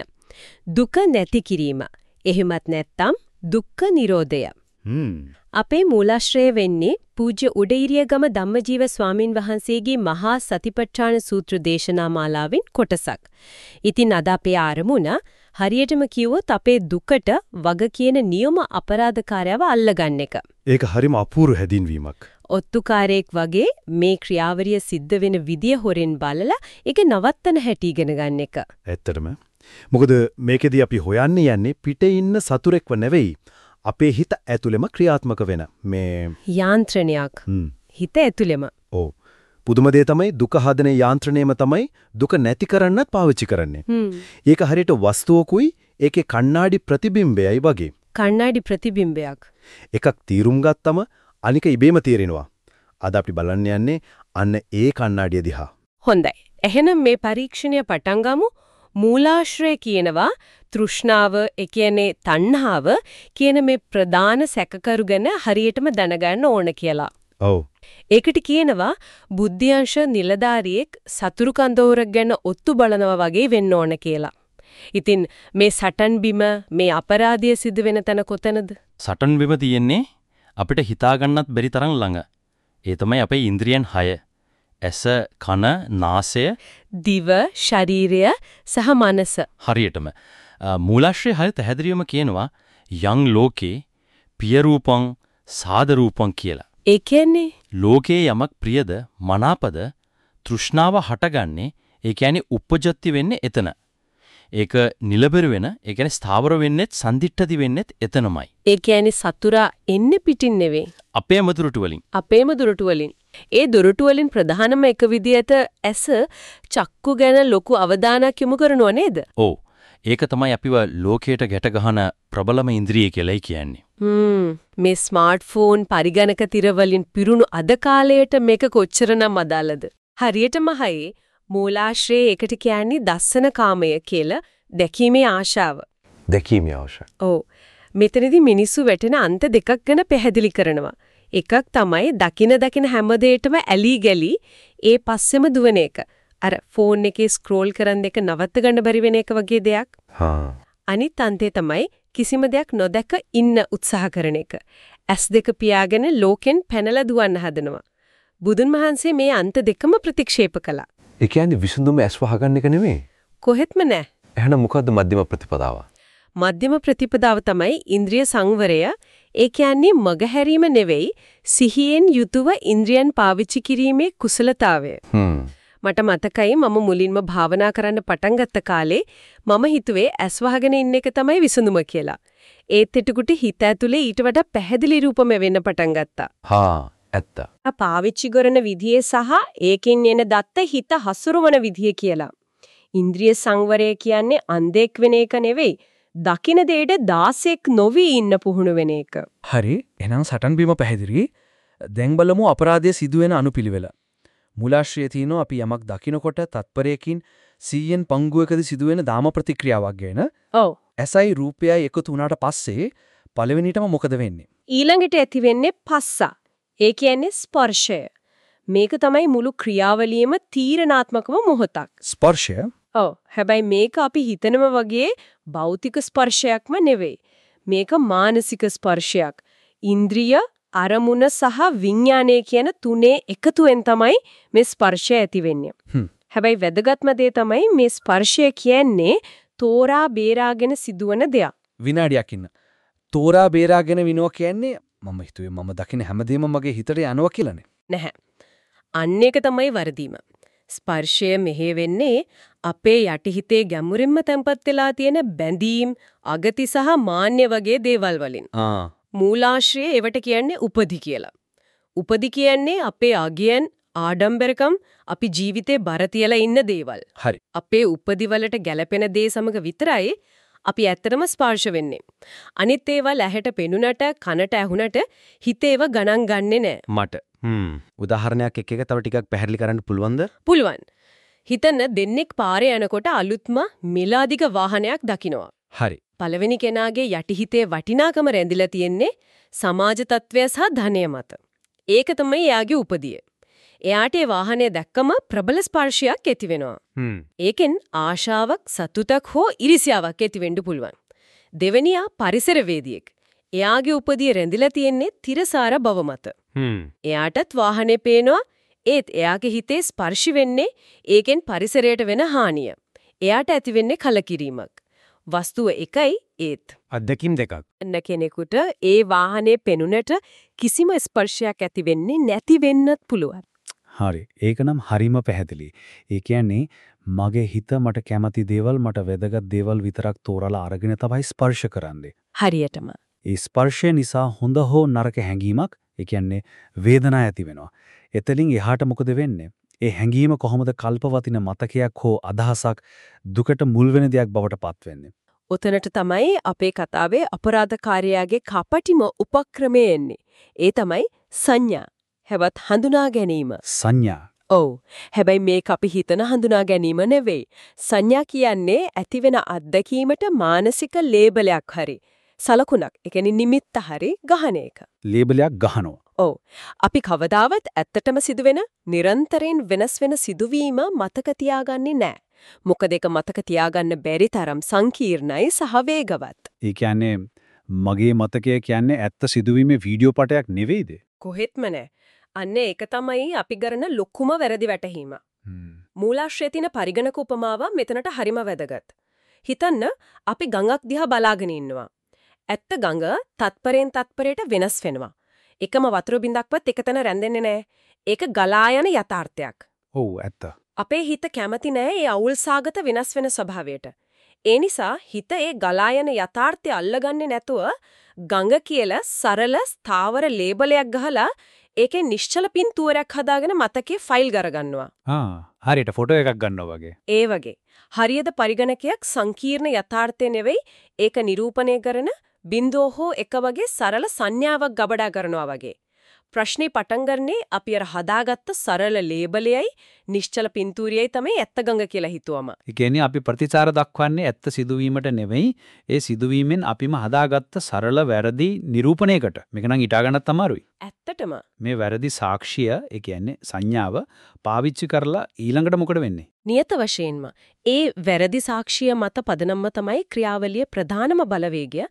S1: දුක නැති කිරීම. එහෙමත් නැත්නම් දුක්ඛ නිරෝධය. අපේ මූලාශ්‍රය වෙන්නේ පූජ්‍ය උඩීරියගම ධම්මජීව ස්වාමින් වහන්සේගේ මහා සතිපට්ඨාන සූත්‍ර දේශනා මාලාවෙන් කොටසක්. ඉතින් අද අපේ ආරමුණ හරියටම කිව්වොත් අපේ දුකට වග කියන නියම අපරාධකාරයව අල්ලගන්න එක.
S5: ඒක හරිම අපූර්ව හැදින්වීමක්.
S1: ඔත්තුකාරයෙක් වගේ මේ ක්‍රියාවලිය සිද්ධ වෙන විදිය හොරෙන් බලලා ඒක නවත්තන හැටි ඉගෙන ගන්න එක.
S5: ඇත්තටම. මොකද මේකෙදී අපි හොයන්නේ යන්නේ පිටේ ඉන්න සතුරෙක්ව නෙවෙයි අපේ හිත ඇතුළෙම ක්‍රියාත්මක වෙන මේ
S1: යාන්ත්‍රණයක් හිත ඇතුළෙම
S5: ඔව් පුදුම දේ තමයි දුක හදන යාන්ත්‍රණයම තමයි දුක නැති කරන්නත් පාවිච්චි කරන්නේ. ඒක හරියට වස්තුවකුයි ඒකේ කණ්ණාඩි ප්‍රතිබිම්බයයි වගේ.
S1: කණ්ණාඩි ප්‍රතිබිම්බයක්.
S5: එකක් තීරුම් ගත්තම
S6: අනික ඉබේම තේරෙනවා. අද අපි බලන්න යන්නේ අන්න ඒ කණ්ණාඩිය දිහා.
S1: හොඳයි. එහෙනම් මේ පරීක්ෂණය පටන් ගමු. මූලාශ්‍රය කියනවා තෘෂ්ණාව, ඒ කියන්නේ තණ්හාව කියන මේ ප්‍රධාන සැකකරු ගැන හරියටම දැනගන්න ඕන කියලා.
S6: ඔව්.
S1: ඒකට කියනවා බුද්ධිංශ නිලධාරියෙක් සතුරු කන්දෝරක් ගැන ඔත්තු බලනවා වගේ වෙන්න ඕන කියලා. ඉතින් මේ සටන් බිම මේ අපරාධය සිදු වෙන තැන කොතනද?
S10: සටන් බිම තියෙන්නේ අපිට හිතා ගන්නත් බැරි තරම් ළඟ. ඒ තමයි අපේ ඉන්ද්‍රියන් 6. ඇස, කන, නාසය
S1: දිව, ශරීරය සහ මනස.
S10: හරියටම. මූලාශ්‍රය හය පැහැදිලිවම කියනවා යං ලෝකේ පිය රූපං සාද රූපං කියලා.
S1: ඒ කියන්නේ
S10: ලෝකේ යමක් ප්‍රියද මනාපද තෘෂ්ණාව හටගන්නේ ඒ කියන්නේ උපජත්ති වෙන්නේ එතන. ඒක නිලබර වෙන ඒ කියන්නේ ස්ථාවර වෙන්නෙත් සම්දිට්ඨති වෙන්නෙත් එතනමයි.
S1: ඒ කියන්නේ සතුරා එන්නේ පිටින් නෙවෙයි.
S10: අපේ මතුරුට වලින්.
S1: අපේම දුරටු වලින්. ඒ දුරටු වලින් ප්‍රධානම එක විදියට ඇස චක්කු ගැන ලොකු අවධානයක් යොමු කරනව නේද?
S10: ඔව්. ඒක තමයි අපිව ලෝකයට ගැට ගහන ප්‍රබලම ඉන්ද්‍රිය කියලායි කියන්නේ.
S1: හ්ම් මේ ස්මාර්ට්ෆෝන් පරිගණක තිර වලින් පිරුණු අද කාලයට මේක කොච්චරනම් අදාළද? හරියටම හයේ මූලාශ්‍රයේ එකට කියන්නේ දස්සන කාමය කියලා දැකීමේ ආශාව.
S6: දැකීමේ අවශ්‍යයි.
S1: ඔව්. මෙතනදී මිනිස්සු වැටෙන අන්ත දෙකක් ගැන පැහැදිලි කරනවා. එකක් තමයි දකින දකින හැම දෙයකම ඇලි ගලි ඒ පස්සෙම දුවන එක. අර ෆෝන් එකේ ස්ක්‍රෝල් කරන් දෙක නවත්ත ගන්න බැරි වෙන එක වගේ දෙයක්.
S6: හා.
S1: අනිත් අන්තේ තමයි කිසිම දෙයක් නොදැක ඉන්න උත්සාහ කරන එක. ඇස් දෙක පියාගෙන ලෝකෙන් පැනලා දුවන්න හදනවා. බුදුන් වහන්සේ මේ අන්ත දෙකම ප්‍රතික්ෂේප කළා.
S6: ඒ කියන්නේ විසඳුම ඇස් වහගන්න එක නෙමෙයි.
S1: කොහෙත්ම නැහැ.
S6: එහෙනම් මොකද්ද මධ්‍යම ප්‍රතිපදාව?
S1: මධ්‍යම ප්‍රතිපදාව තමයි ඉන්ද්‍රිය සංවරය. ඒ කියන්නේ මගහැරීම නෙවෙයි සිහියෙන් යුතුව ඉන්ද්‍රියන් පාවිච්චි කිරීමේ කුසලතාවය. මට මතකයි මම මුලින්ම භාවනා කරන්න පටන් ගත්ත කාලේ මම හිතුවේ ඇස් වහගෙන ඉන්න එක තමයි විසඳුම කියලා. ඒත් එතකොට හිත ඇතුලේ ඊට වඩා පැහැදිලි රූපම වෙන්න පටන් ගත්තා.
S6: හා ඇත්ත.
S1: පාවිච්චි කරන විදිය සහ ඒකෙන් එන දත්ත හිත හසුරවන විදිය කියලා. ඉන්ද්‍රිය සංවරය කියන්නේ අන්ධෙක් වෙන එක නෙවෙයි. දකින දෙයට දාසෙක් නොවි ඉන්න පුහුණු වෙන එක.
S5: හරි එහෙනම් සටන් බීම පැහැදිලි. දැන් බලමු අපරාධය සිදුවෙන අනුපිළිවෙල. මූලාශ්‍රයේ තියෙනවා අපි යමක් දකිනකොට තත්පරයකින් 100න් පංගුවකදී සිදුවෙන දාම ප්‍රතික්‍රියාවක් ගැන.
S1: ඔව්.
S5: ඇසයි රූපයයි එකතු වුණාට පස්සේ පළවෙනිටම මොකද වෙන්නේ?
S1: ඊළඟට ඇති වෙන්නේ පස්සා. ඒ කියන්නේ ස්පර්ශය. මේක තමයි මුළු ක්‍රියාවලියේම තීරණාත්මකම මොහොතක්.
S5: ස්පර්ශය
S1: ඔව්. හැබැයි මේක අපි හිතනම වගේ භෞතික ස්පර්ශයක්ම නෙවෙයි. මේක මානසික ස්පර්ශයක්. ඉන්ද්‍රිය, අරමුණ සහ විඥානය කියන තුනේ එකතුවෙන් තමයි මේ ස්පර්ශය ඇති වෙන්නේ. හැබැයි වැදගත්ම දේ තමයි මේ ස්පර්ශය කියන්නේ තෝරා බේරාගෙන සිදුවන දෙයක්.
S5: විනාඩියක් ඉන්න. තෝරා බේරාගෙන විනෝ කියන්නේ මම හිතුවේ මම දකින හැමදේම මගේ හිතට යනවා කියලානේ.
S1: නැහැ. අන්න ඒක තමයි වරදීම. ස්පර්ශය මෙහෙ වෙන්නේ අපේ යටිහිතේ ගැඹුරින්ම තැම්පත් වෙලා තියෙන බැඳීම්, අගති සහ මාන්‍ය වගේ දේවල් වලින්. මූලාශ්‍රයේ ඒවට කියන්නේ උපදි කියලා. උපදි කියන්නේ අපේ අගයන් ආඩම්බරකම් අපි ජීවිතේ බර ඉන්න දේවල්.
S5: හරි.
S1: අපේ උපදි වලට ගැළපෙන දේ සමග විතරයි අපි ඇත්තටම ස්පර්ශ වෙන්නේ. අනිත් ඒවා ඇහැට පෙනුනට කනට ඇහුනට හිතේව ගණන් ගන්නෙ නෑ.
S6: මට. හ්ම්. උදාහරණයක් එක්ක එක තව ටිකක් පැහැදිලි කරන්න පුළුවන්ද?
S1: පුළුවන්. හිතන්න දෙන්නෙක් පාරේ යනකොට අලුත්ම මිලාදිග වාහනයක් දකිනවා.
S5: හරි.
S1: පළවෙනි කෙනාගේ යටිහිතේ වටිනාකම රැඳිලා තියෙන්නේ සමාජ තත්වය සහ ධනය මත. ඒක තමයි එයාගේ උපදිය. එයාට ඒ වාහනය දැක්කම ප්‍රබල ස්පර්ශයක් ඇති වෙනවා. ඒකෙන් ආශාවක් සතුටක් හෝ ඉරිසියාවක් ඇති වෙන්න පුළුවන්. දෙවෙනියා පරිසරවේදියෙක්. එයාගේ උපදිය රැඳිලා තියෙන්නේ තිරසාර බව මත. එයාටත් වාහනේ පේනවා ඒත් එයාගේ හිතේ ස්පර්ශි වෙන්නේ ඒකෙන් පරිසරයට වෙන හානිය. එයාට ඇති වෙන්නේ කලකිරීමක්. වස්තුව එකයි ඒත්
S3: අත්දැකීම් දෙකක්.
S1: එන්න කෙනෙකුට ඒ වාහනේ පෙනුනට කිසිම ස්පර්ශයක් ඇති වෙන්නේ නැති වෙන්නත් පුළුවන්.
S9: හරි. ඒක නම් හරිම පැහැදිලි. ඒ කියන්නේ මගේ හිත මට කැමති දේවල් මට වැදගත් දේවල් විතරක් තෝරලා අරගෙන තමයි ස්පර්ශ කරන්නේ.
S1: හරියටම.
S9: ඒ ස්පර්ශය නිසා හොඳ හෝ නරක හැඟීමක්, ඒ කියන්නේ වේදනාවක් ඇති වෙනවා. එතලින් එහාට මොකද වෙන්නේ? ඒ හැඟීම කොහොමද කල්පවතින මතකයක් හෝ අදහසක් දුකට මුල් වෙන දෙයක් බවට පත් වෙන්නේ?
S1: ඔතනට තමයි අපේ කතාවේ අපරාධකාරයාගේ කපටිම උපක්‍රමය එන්නේ. ඒ තමයි සංඥා. හැවත් හඳුනා ගැනීම.
S9: සංඥා.
S1: ඔව්. හැබැයි මේක අපි හිතන හඳුනා ගැනීම නෙවෙයි. සංඥා කියන්නේ ඇතිවෙන අත්දැකීමට මානසික ලේබලයක් හරි. සලකුණක්. ඒ කියන්නේ නිමිත්ත හරි ගහන එක.
S9: ලේබලයක් ගහනවා.
S1: ඔව්. අපි කවදාවත් ඇත්තටම සිදුවෙන නිරන්තරයෙන් වෙනස් වෙන සිදුවීම මතක තියාගන්නේ නැහැ. මොකද ඒක මතක තියාගන්න බැරි තරම් සංකීර්ණයි සහ වේගවත්.
S9: ඒ කියන්නේ මගේ මතකය කියන්නේ ඇත්ත සිදුවීමේ වීඩියෝ පටයක් නෙවෙයිද?
S1: කොහෙත්ම නැහැ. අන්න ඒක තමයි අපි කරන ලොකුම වැරදි වැටහීම. මූලාශ්‍රයේ තියෙන පරිගණක උපමාව මෙතනට හරිම වැදගත්. හිතන්න අපි ගඟක් දිහා බලාගෙන ඉන්නවා. ඇත්ත ගඟ තත්පරෙන් තත්පරයට වෙනස් වෙනවා. එකම වතුර බින්දක්වත් එකතැන රැඳෙන්නේ නැහැ. ඒක ගලා යන යථාර්ථයක්.
S9: ඔව් ඇත්ත.
S1: අපේ හිත කැමති නැහැ ඒ අවුල්සාගත වෙනස් වෙන ස්වභාවයට. ඒ නිසා හිත ඒ ගලා යන යථාර්ථය අල්ලගන්නේ නැතුව ගඟ කියලා සරල ස්ථාවර ලේබලයක් ගහලා ඒකේ නිශ්චල පින්තූරයක් හදාගෙන මතකේ ෆයිල් කරගන්නවා.
S9: ආ හරියට ෆොටෝ එකක් ගන්නවා වගේ.
S1: ඒ වගේ. හරියද පරිගණකයක් සංකීර්ණ යථාර්ථය නෙවෙයි ඒක නිරූපණය කරන බින්දුව හෝ එක වගේ සරල සංඥාවක් ගබඩා කරනවා වගේ. ප්‍රශ්නේ පටන් ගන්නේ අපි අර හදාගත්ත සරල ලේබලයයි නිශ්චල පින්තූරියයි තමයි ඇත්ත ගඟ කියලා හිතුවම.
S9: ඒ කියන්නේ අපි ප්‍රතිචාර දක්වන්නේ ඇත්ත සිදුවීමට නෙවෙයි ඒ සිදුවීමෙන් අපිම හදාගත්ත සරල වැරදි නිරූපණයකට. මේක නම් හිතා ගන්නත් අමාරුයි.
S1: ඇත්තටම
S9: මේ වැරදි සාක්ෂිය ඒ කියන්නේ සංඥාව පාවිච්චි කරලා ඊළඟට මොකද වෙන්නේ?
S1: නියත වශයෙන්ම ඒ වැරදි සාක්ෂිය මත පදනම්ම තමයි ක්‍රියාවලිය ප්‍රධානම බලවේගය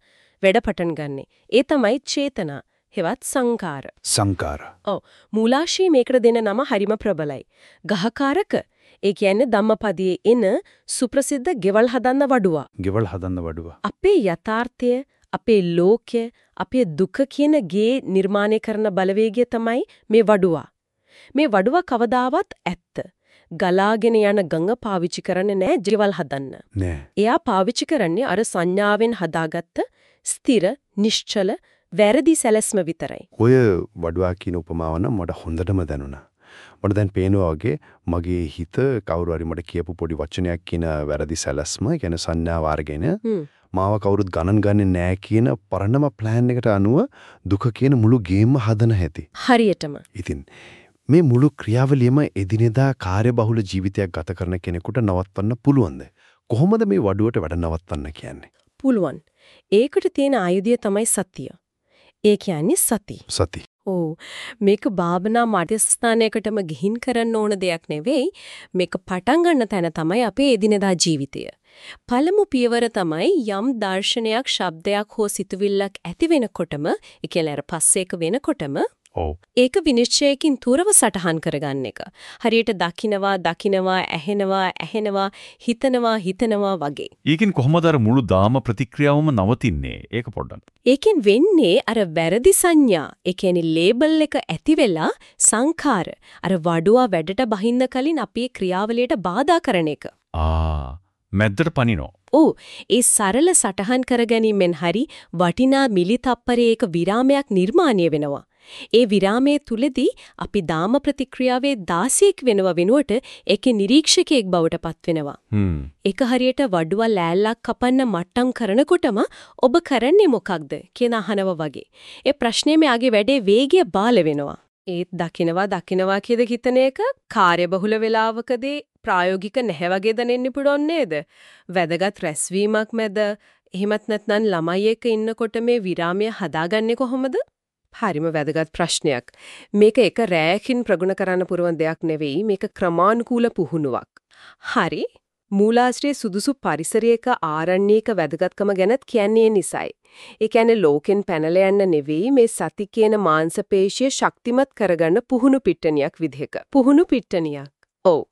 S1: වැඩ පටන් ගන්නෙ. ඒ තමයි චේතනා. හෙවත් සංකාර.
S9: සංකාර.
S1: ඔව් මූලාශ්‍රී මේකට දෙන නම හරිම ප්‍රබලයි. ගහකාරක. ඒ කියන්නේ ධම්මපදයේ එන සුප්‍රසිද්ධ ගෙවල් හදන්න වඩුවා.
S9: ගෙවල් හදන්න වඩුවා.
S1: අපේ යථාර්ථය, අපේ ලෝකය, අපේ දුක කියන ගේ නිර්මාණය කරන බලවේගය තමයි මේ වඩුවා. මේ වඩුවා කවදාවත් ඇත්ත. ගලාගෙන යන ගඟ පාවිච්චි කරන්නේ නැහැ ගෙවල් හදන්න.
S9: නෑ.
S1: එයා පාවිච්චි කරන්නේ අර සංඥාවෙන් හදාගත්ත ස්ථිර, නිශ්චල වැරදි සැලැස්ම විතරයි.
S6: ඔය වඩුවා කියන උපමාව නම් මට හොඳටම දැනුණා. මට දැන් පේනවා වගේ මගේ හිත කවුරු හරි මට කියපු පොඩි වචනයක් කියන වැරදි සැලැස්ම, ඒ කියන්නේ සංඥාව අරගෙන. මාව කවුරුත් ගණන් ගන්නේ නැහැ කියන පරණම ප්ලෑන් එකට අනුව දුක කියන මුළු ගේම්ම හදන හැටි.
S1: හරියටම.
S6: ඉතින් මේ මුළු ක්‍රියාවලියම එදිනෙදා කාර්යබහුල ජීවිතයක් ගත කරන කෙනෙකුට නවත්වන්න පුළුවන්ද? කොහොමද මේ වඩුවට වැඩ නවත්වන්න කියන්නේ?
S1: පුළුවන්. ඒකට තියෙන ආයුධය තමයි සතිය. ඒ කියන්නේ සති.
S6: සති.
S1: ඕ මේක භාවනා මධ්‍යස්ථානයකටම ගිහින් කරන්න ඕන දෙයක් නෙවෙයි මේක පටන් ගන්න තැන තමයි අපේ එදිනෙදා ජීවිතය. පළමු පියවර තමයි යම් දර්ශනයක් ශබ්දයක් හෝ සිතුවිල්ලක් ඇති වෙනකොටම ඒ කියන්නේ අර පස්සේක වෙනකොටම
S6: ඔව්.
S1: ඒක විනිශ්චයකින් තුරව සටහන් කරගන්න එක. හරියට දකිනවා දකිනවා ඇහෙනවා ඇහෙනවා හිතනවා හිතනවා වගේ.
S2: ඒකෙන් කොහොමද අර මුළු දාම ප්‍රතික්‍රියාවම නවතින්නේ? ඒක පොඩ්ඩක්.
S1: ඒකෙන් වෙන්නේ අර වැරදි සංඥා, ඒ කියන්නේ ලේබල් එක ඇති වෙලා සංඛාර අර වඩුවා වැඩට බහින්න කලින් අපේ ක්‍රියාවලියට බාධා කරන එක.
S2: ආ මැද්දට පනිනෝ.
S1: ඔව් ඒ සරල සටහන් කරගැනීමෙන් හරි වටිනා මිලි තප්පරයක විරාමයක් නිර්මාණය වෙනවා. ඒ විරාමයේ තුලදී අපි දාම ප්‍රතික්‍රියාවේ දාසියෙක් වෙනව වෙනුවට ඒකේ නිරීක්ෂකයෙක් බවට පත් වෙනවා.
S2: හ්ම්.
S1: ඒක හරියට වඩුවා ලෑල්ලක් කපන්න මට්ටම් කරනකොටම ඔබ කරන්නේ මොකක්ද කියන අහනව වගේ. ඒ ප්‍රශ්නේ මෙයාගේ වැඩේ වේගය බාල වෙනවා. ඒත් දකිනවා දකිනවා කියද හිතන එක කාර්යබහුල වෙලාවකදී ප්‍රායෝගික නැහැ වගේ දැනෙන්න පුළුවන් නේද? වැදගත් රැස්වීමක් මැද එහෙමත් නැත්නම් ළමයි එක්ක ඉන්නකොට මේ විරාමය හදාගන්නේ කොහොමද? හරිම වැදගත් ප්‍රශ්නයක්. මේක එක රැයකින් ප්‍රගුණ කරන්න පුරවන දෙයක් නෙවෙයි මේක ක්‍රමානුකූල පුහුණුවක්. හරි. මූලාශ්‍රයේ සුදුසු පරිසරයක ආරණ්‍යයක වැදගත්කම ගැනත් කියන්නේ නිසයි. ඒ කියන්නේ ලෝකෙන් පැනලා යන්න නෙවෙයි මේ සති කියන මාංශපේශිය ශක්තිමත් කරගන්න පුහුණු පිට්ටනියක් විදිහක. පුහුණු පිට්ටනියක්. ඔව්.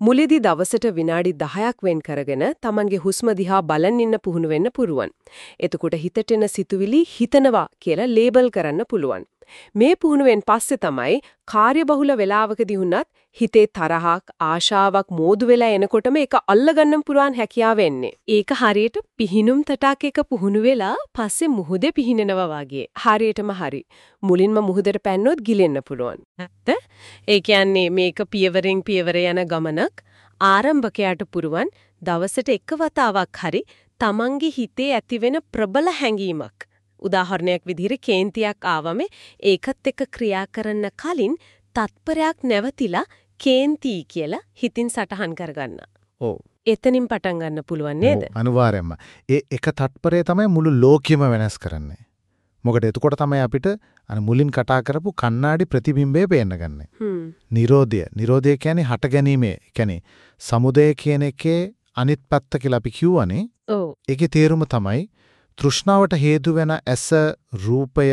S1: මුලදී දවසට විනාඩි 10ක් වෙන් කරගෙන Tamanගේ හුස්ම දිහා බලන් ඉන්න පුහුණු වෙන්න පුරුවන්. එතකොට හිතට එන සිතුවිලි හිතනවා කියලා ලේබල් කරන්න පුළුවන්. මේ පුහුණුවෙන් පස්සේ තමයි කාර්යබහුල වෙලාවකදී වුණත් හිතේ තරහක් ආශාවක් මෝදු වෙලා එනකොටම ඒක අල්ලගන්න පුරාන් හැකියාව එන්නේ. ඒක හරියට පිහිනුම් තටාක එක පුහුණු වෙලා පස්සේ මුහුදේ පිහිනනවා වගේ. හරියටම හරි. මුලින්ම මුහුදට පැන්නොත් ගිලෙන්න පුළුවන්. නැත්ද? ඒ කියන්නේ මේක පියවරෙන් පියවර යන ගමනක්. ආරම්භකයාට පුරුවන් දවසට එක වතාවක් හරි තමන්ගේ හිතේ ඇතිවෙන ප්‍රබල හැඟීමක් උදාහරණයක් විදිහට කේන්තියක් ආවම ඒකත් එක්ක ක්‍රියා කරන්න කලින් තත්පරයක් නැවතිලා කේන්ති කියලා හිතින් සටහන් කරගන්න.
S6: ඔව්.
S1: එතනින් පටන් ගන්න පුළුවන් නේද?
S11: අනිවාර්යයෙන්ම. ඒ එක තත්පරය තමයි මුළු ලෝකෙම වෙනස් කරන්නේ. මොකද එතකොට තමයි අපිට අර මුලින් කතා කරපු කණ්ණාඩි ප්‍රතිබිම්බය පේන්න ගන්නෙ.
S1: හ්ම්.
S11: නිරෝධය. නිරෝධය කියන්නේ හට ගැනීමේ, කියන්නේ සමුදය කියන එකේ අනිත් පැත්ත කියලා අපි කියවනේ.
S1: ඔව්.
S11: ඒකේ තේරුම තමයි තෘෂ්ණාවට හේතු වෙන ඇස, රූපය,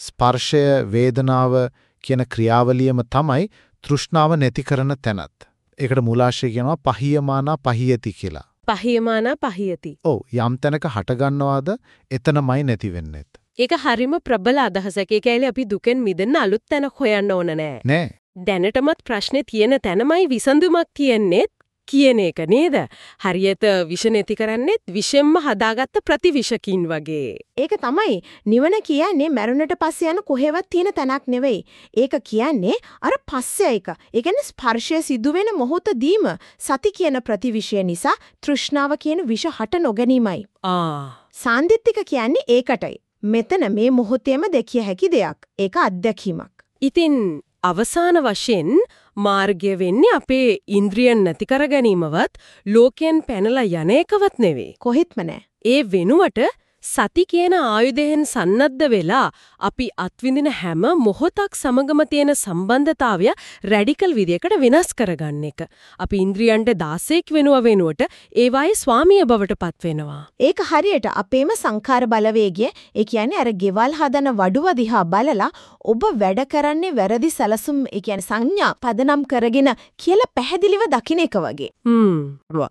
S11: ස්පර්ශය, වේදනාව කියන ක්‍රියාවලියම තමයි තෘෂ්ණාව නැති කරන තැනත්. ඒකට මූලාශ්‍රය කියනවා පහියමානා පහියති කියලා.
S1: පහියමානා පහියති.
S11: ඔව් යම් තැනක හට ගන්නවාද එතනමයි නැති වෙන්නේත්.
S1: ඒක හරිම ප්‍රබල අදහසක්. ඒ කියන්නේ අපි දුකෙන් මිදෙන්න අලුත් තැනක් හොයන්න ඕන නෑ.
S11: නෑ.
S1: දැනටමත් ප්‍රශ්නේ තියෙන තැනමයි විසඳුමක් තියෙන්නේ කියන එක නේද? හරියට විෂ නැති කරන්නේත් විෂෙන්ම හදාගත්ත ප්‍රතිවිෂකින් වගේ.
S12: ඒක තමයි නිවන කියන්නේ මරුණට පස්සේ යන කොහෙවත් තියෙන තැනක් නෙවෙයි. ඒක කියන්නේ අර පස්සේ එක. ඒ කියන්නේ ස්පර්ශය සිදුවෙන මොහොතදීම සති කියන ප්‍රතිවිෂය නිසා තෘෂ්ණාව කියන විෂ හට නොගැනීමයි.
S1: ආ.
S12: සාන්දිටික කියන්නේ ඒකටයි. මෙතන මේ මොහොතේම දෙකිය හැකි දෙයක්. ඒක අත්දැකීමක්.
S1: ඉතින් අවසාන වශයෙන් මාර්ගය වෙන්නේ අපේ ඉන්ද්‍රියන් නැති කර ගැනීමවත් ලෝකයෙන් පැනලා යන එකවත් නෙවෙයි.
S12: කොහෙත්ම නෑ.
S1: ඒ වෙනුවට සති කියන ආයුධයෙන් සන්නද්ධ වෙලා අපි අත්විඳින හැම මොහොතක් සමගම තියෙන සම්බන්ධතාවය රැඩිකල් විදියකට වෙනස් කරගන්න එක. අපි ඉන්ද්‍රියන්ට 16ක් වෙනුව වෙනුවට ඒවායේ ස්වාමිය බවට පත් වෙනවා.
S12: ඒක හරියට අපේම සංඛාර බලවේගය ඒ කියන්නේ අර ගෙවල් හදන වඩුව දිහා බලලා ඔබ වැඩ කරන්නේ වැරදි සැලසුම් ඒ කියන්නේ සංඥා පදනම් කරගෙන කියලා පැහැදිලිව දකින්න එක වගේ.
S1: හ්ම්.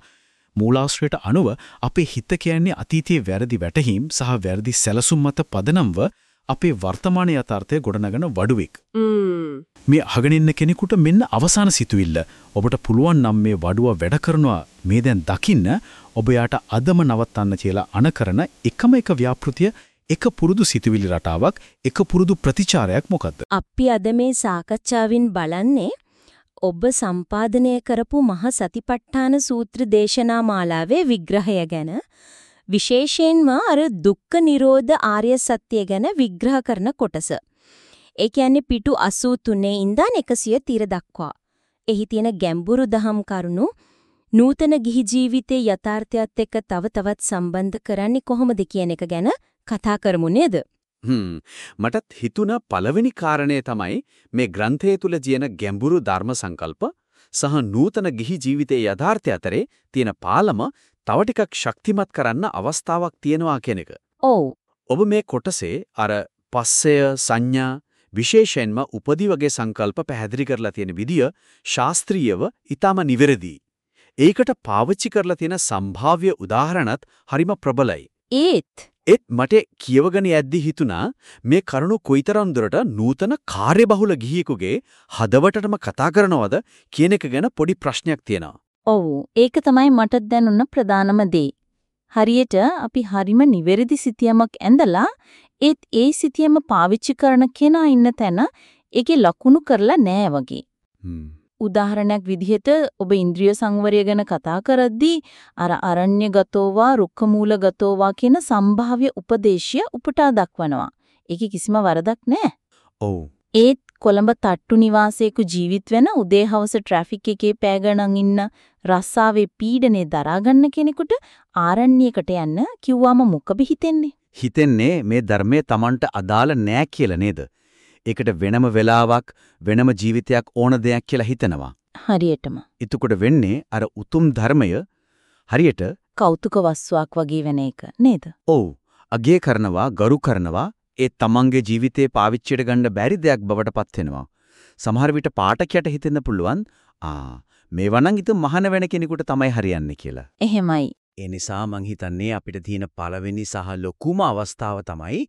S9: මූලාශ්‍රයට අනුව අපේ හිත කියන්නේ අතීතයේ වැරදි වැටහීම් සහ වැරදි සැලසුම් මත පදනම්ව අපේ වර්තමාන යථාර්ථය ගොඩනගන වඩුවෙක්. මේ අහගෙන ඉන්න කෙනෙකුට මෙන්න අවසාන සිතුවිල්ල. ඔබට පුළුවන් නම් මේ වඩුව වැඩ කරනවා මේ දැන් දකින්න ඔබ යාට අදම නවත්තන්න කියලා අනකරන එකම එක ව්‍යාපෘතිය එක පුරුදු සිතුවිලි රටාවක් එක පුරුදු ප්‍රතිචාරයක් මොකද්ද?
S13: අපි අද මේ සාකච්ඡාවෙන් බලන්නේ ඔබ සම්පාදනය කරපු මහ සතිපට්ඨාන සූත්‍ර දේශනා මාලාවේ විග්‍රහය ගැන විශේෂයෙන්ම අර දුක්ඛ නිරෝධ ආර්ය සත්‍ය ගැන විග්‍රහ කරන කොටස. ඒ කියන්නේ පිටු 83 ඉඳන් 130 දක්වා. එහි තියෙන ගැඹුරු දහම් කරුණු නූතන ගිහි ජීවිතයේ යථාර්ථයත් එක්ක තව තවත් සම්බන්ධ කරන්නේ කොහොමද කියන එක ගැන කතා කරමු නේද?
S3: හ්ම් මටත් හිතුණ පළවෙනි කාරණය තමයි මේ ග්‍රන්ථය තුල ජීන ගැඹුරු ධර්ම සංකල්ප සහ නූතන ගිහි ජීවිතයේ යථාර්ථය අතරේ තියෙන පාලම තව ටිකක් ශක්තිමත් කරන්න අවස්ථාවක් තියෙනවා කියන එක.
S13: ඔව්.
S3: ඔබ මේ කොටසේ අර පස්සය සංඥා විශේෂයෙන්ම උපදි වගේ සංකල්ප පැහැදිලි කරලා තියෙන විදිය ශාස්ත්‍රීයව ඊටම නිවැරදි. ඒකට පාවිච්චි කරලා තියෙන සම්භාව්‍ය උදාහරණත් හරිම ප්‍රබලයි.
S13: ඒත්
S3: ඒත් මට කියවගෙන යද්දි හිතුණා මේ කරුණු කොයිතරම් දුරට නූතන කාර්යබහුල ගිහියෙකුගේ හදවතටම කතා කරනවද කියන එක ගැන පොඩි ප්‍රශ්නයක් තියෙනවා.
S13: ඔව් ඒක තමයි මට දැනුණ ප්‍රධානම දේ. හරියට අපි හරිම නිවැරදි සිතියමක් ඇඳලා ඒත් ඒ සිතියම පාවිච්චි කරන කෙනා ඉන්න තැන ඒකේ ලකුණු කරලා නෑ වගේ. උදාහරණයක් විදිහට ඔබ ඉන්ද්‍රිය සංවරය ගැන කතා කරද්දී අර අරණ්‍යගතෝවා රුක්කමූලගතෝවා කියන සම්භාව්‍ය උපදේශය උපුටා දක්වනවා. ඒකේ කිසිම වරදක් නෑ.
S3: ඔව්.
S13: ඒත් කොළඹ තට්ටු නිවාසයක ජීවිත වෙන උදේ හවස ට්‍රැෆික් එකේ පෑගණන් ඉන්න රස්සාවේ පීඩනේ දරාගන්න කෙනෙකුට ආරණ්‍යයකට යන්න කිව්වම මොකද හිතෙන්නේ?
S3: හිතෙන්නේ මේ ධර්මයේ Tamanට අදාළ නෑ කියලා නේද? ඒකට වෙනම වෙලාවක් වෙනම ජීවිතයක් ඕන දෙයක් කියලා හිතනවා.
S13: හරියටම.
S3: එතකොට වෙන්නේ අර උතුම් ධර්මය හරියට
S13: කෞතුක වස්තුවක් වගේ වෙන එක නේද?
S3: ඔව්. අගය කරනවා, ගරු කරනවා, ඒ තමන්ගේ ජීවිතේ පාවිච්චියට ගන්න බැරි දෙයක් බවට පත් වෙනවා. සමහර විට පාඨකයට හිතෙන්න පුළුවන් ආ මේවා නම් ඉතින් මහාන වෙන කෙනෙකුට තමයි හරියන්නේ කියලා.
S13: එහෙමයි.
S3: ඒ නිසා මං හිතන්නේ අපිට තියෙන පළවෙනි සහ ලොකුම අවස්ථාව තමයි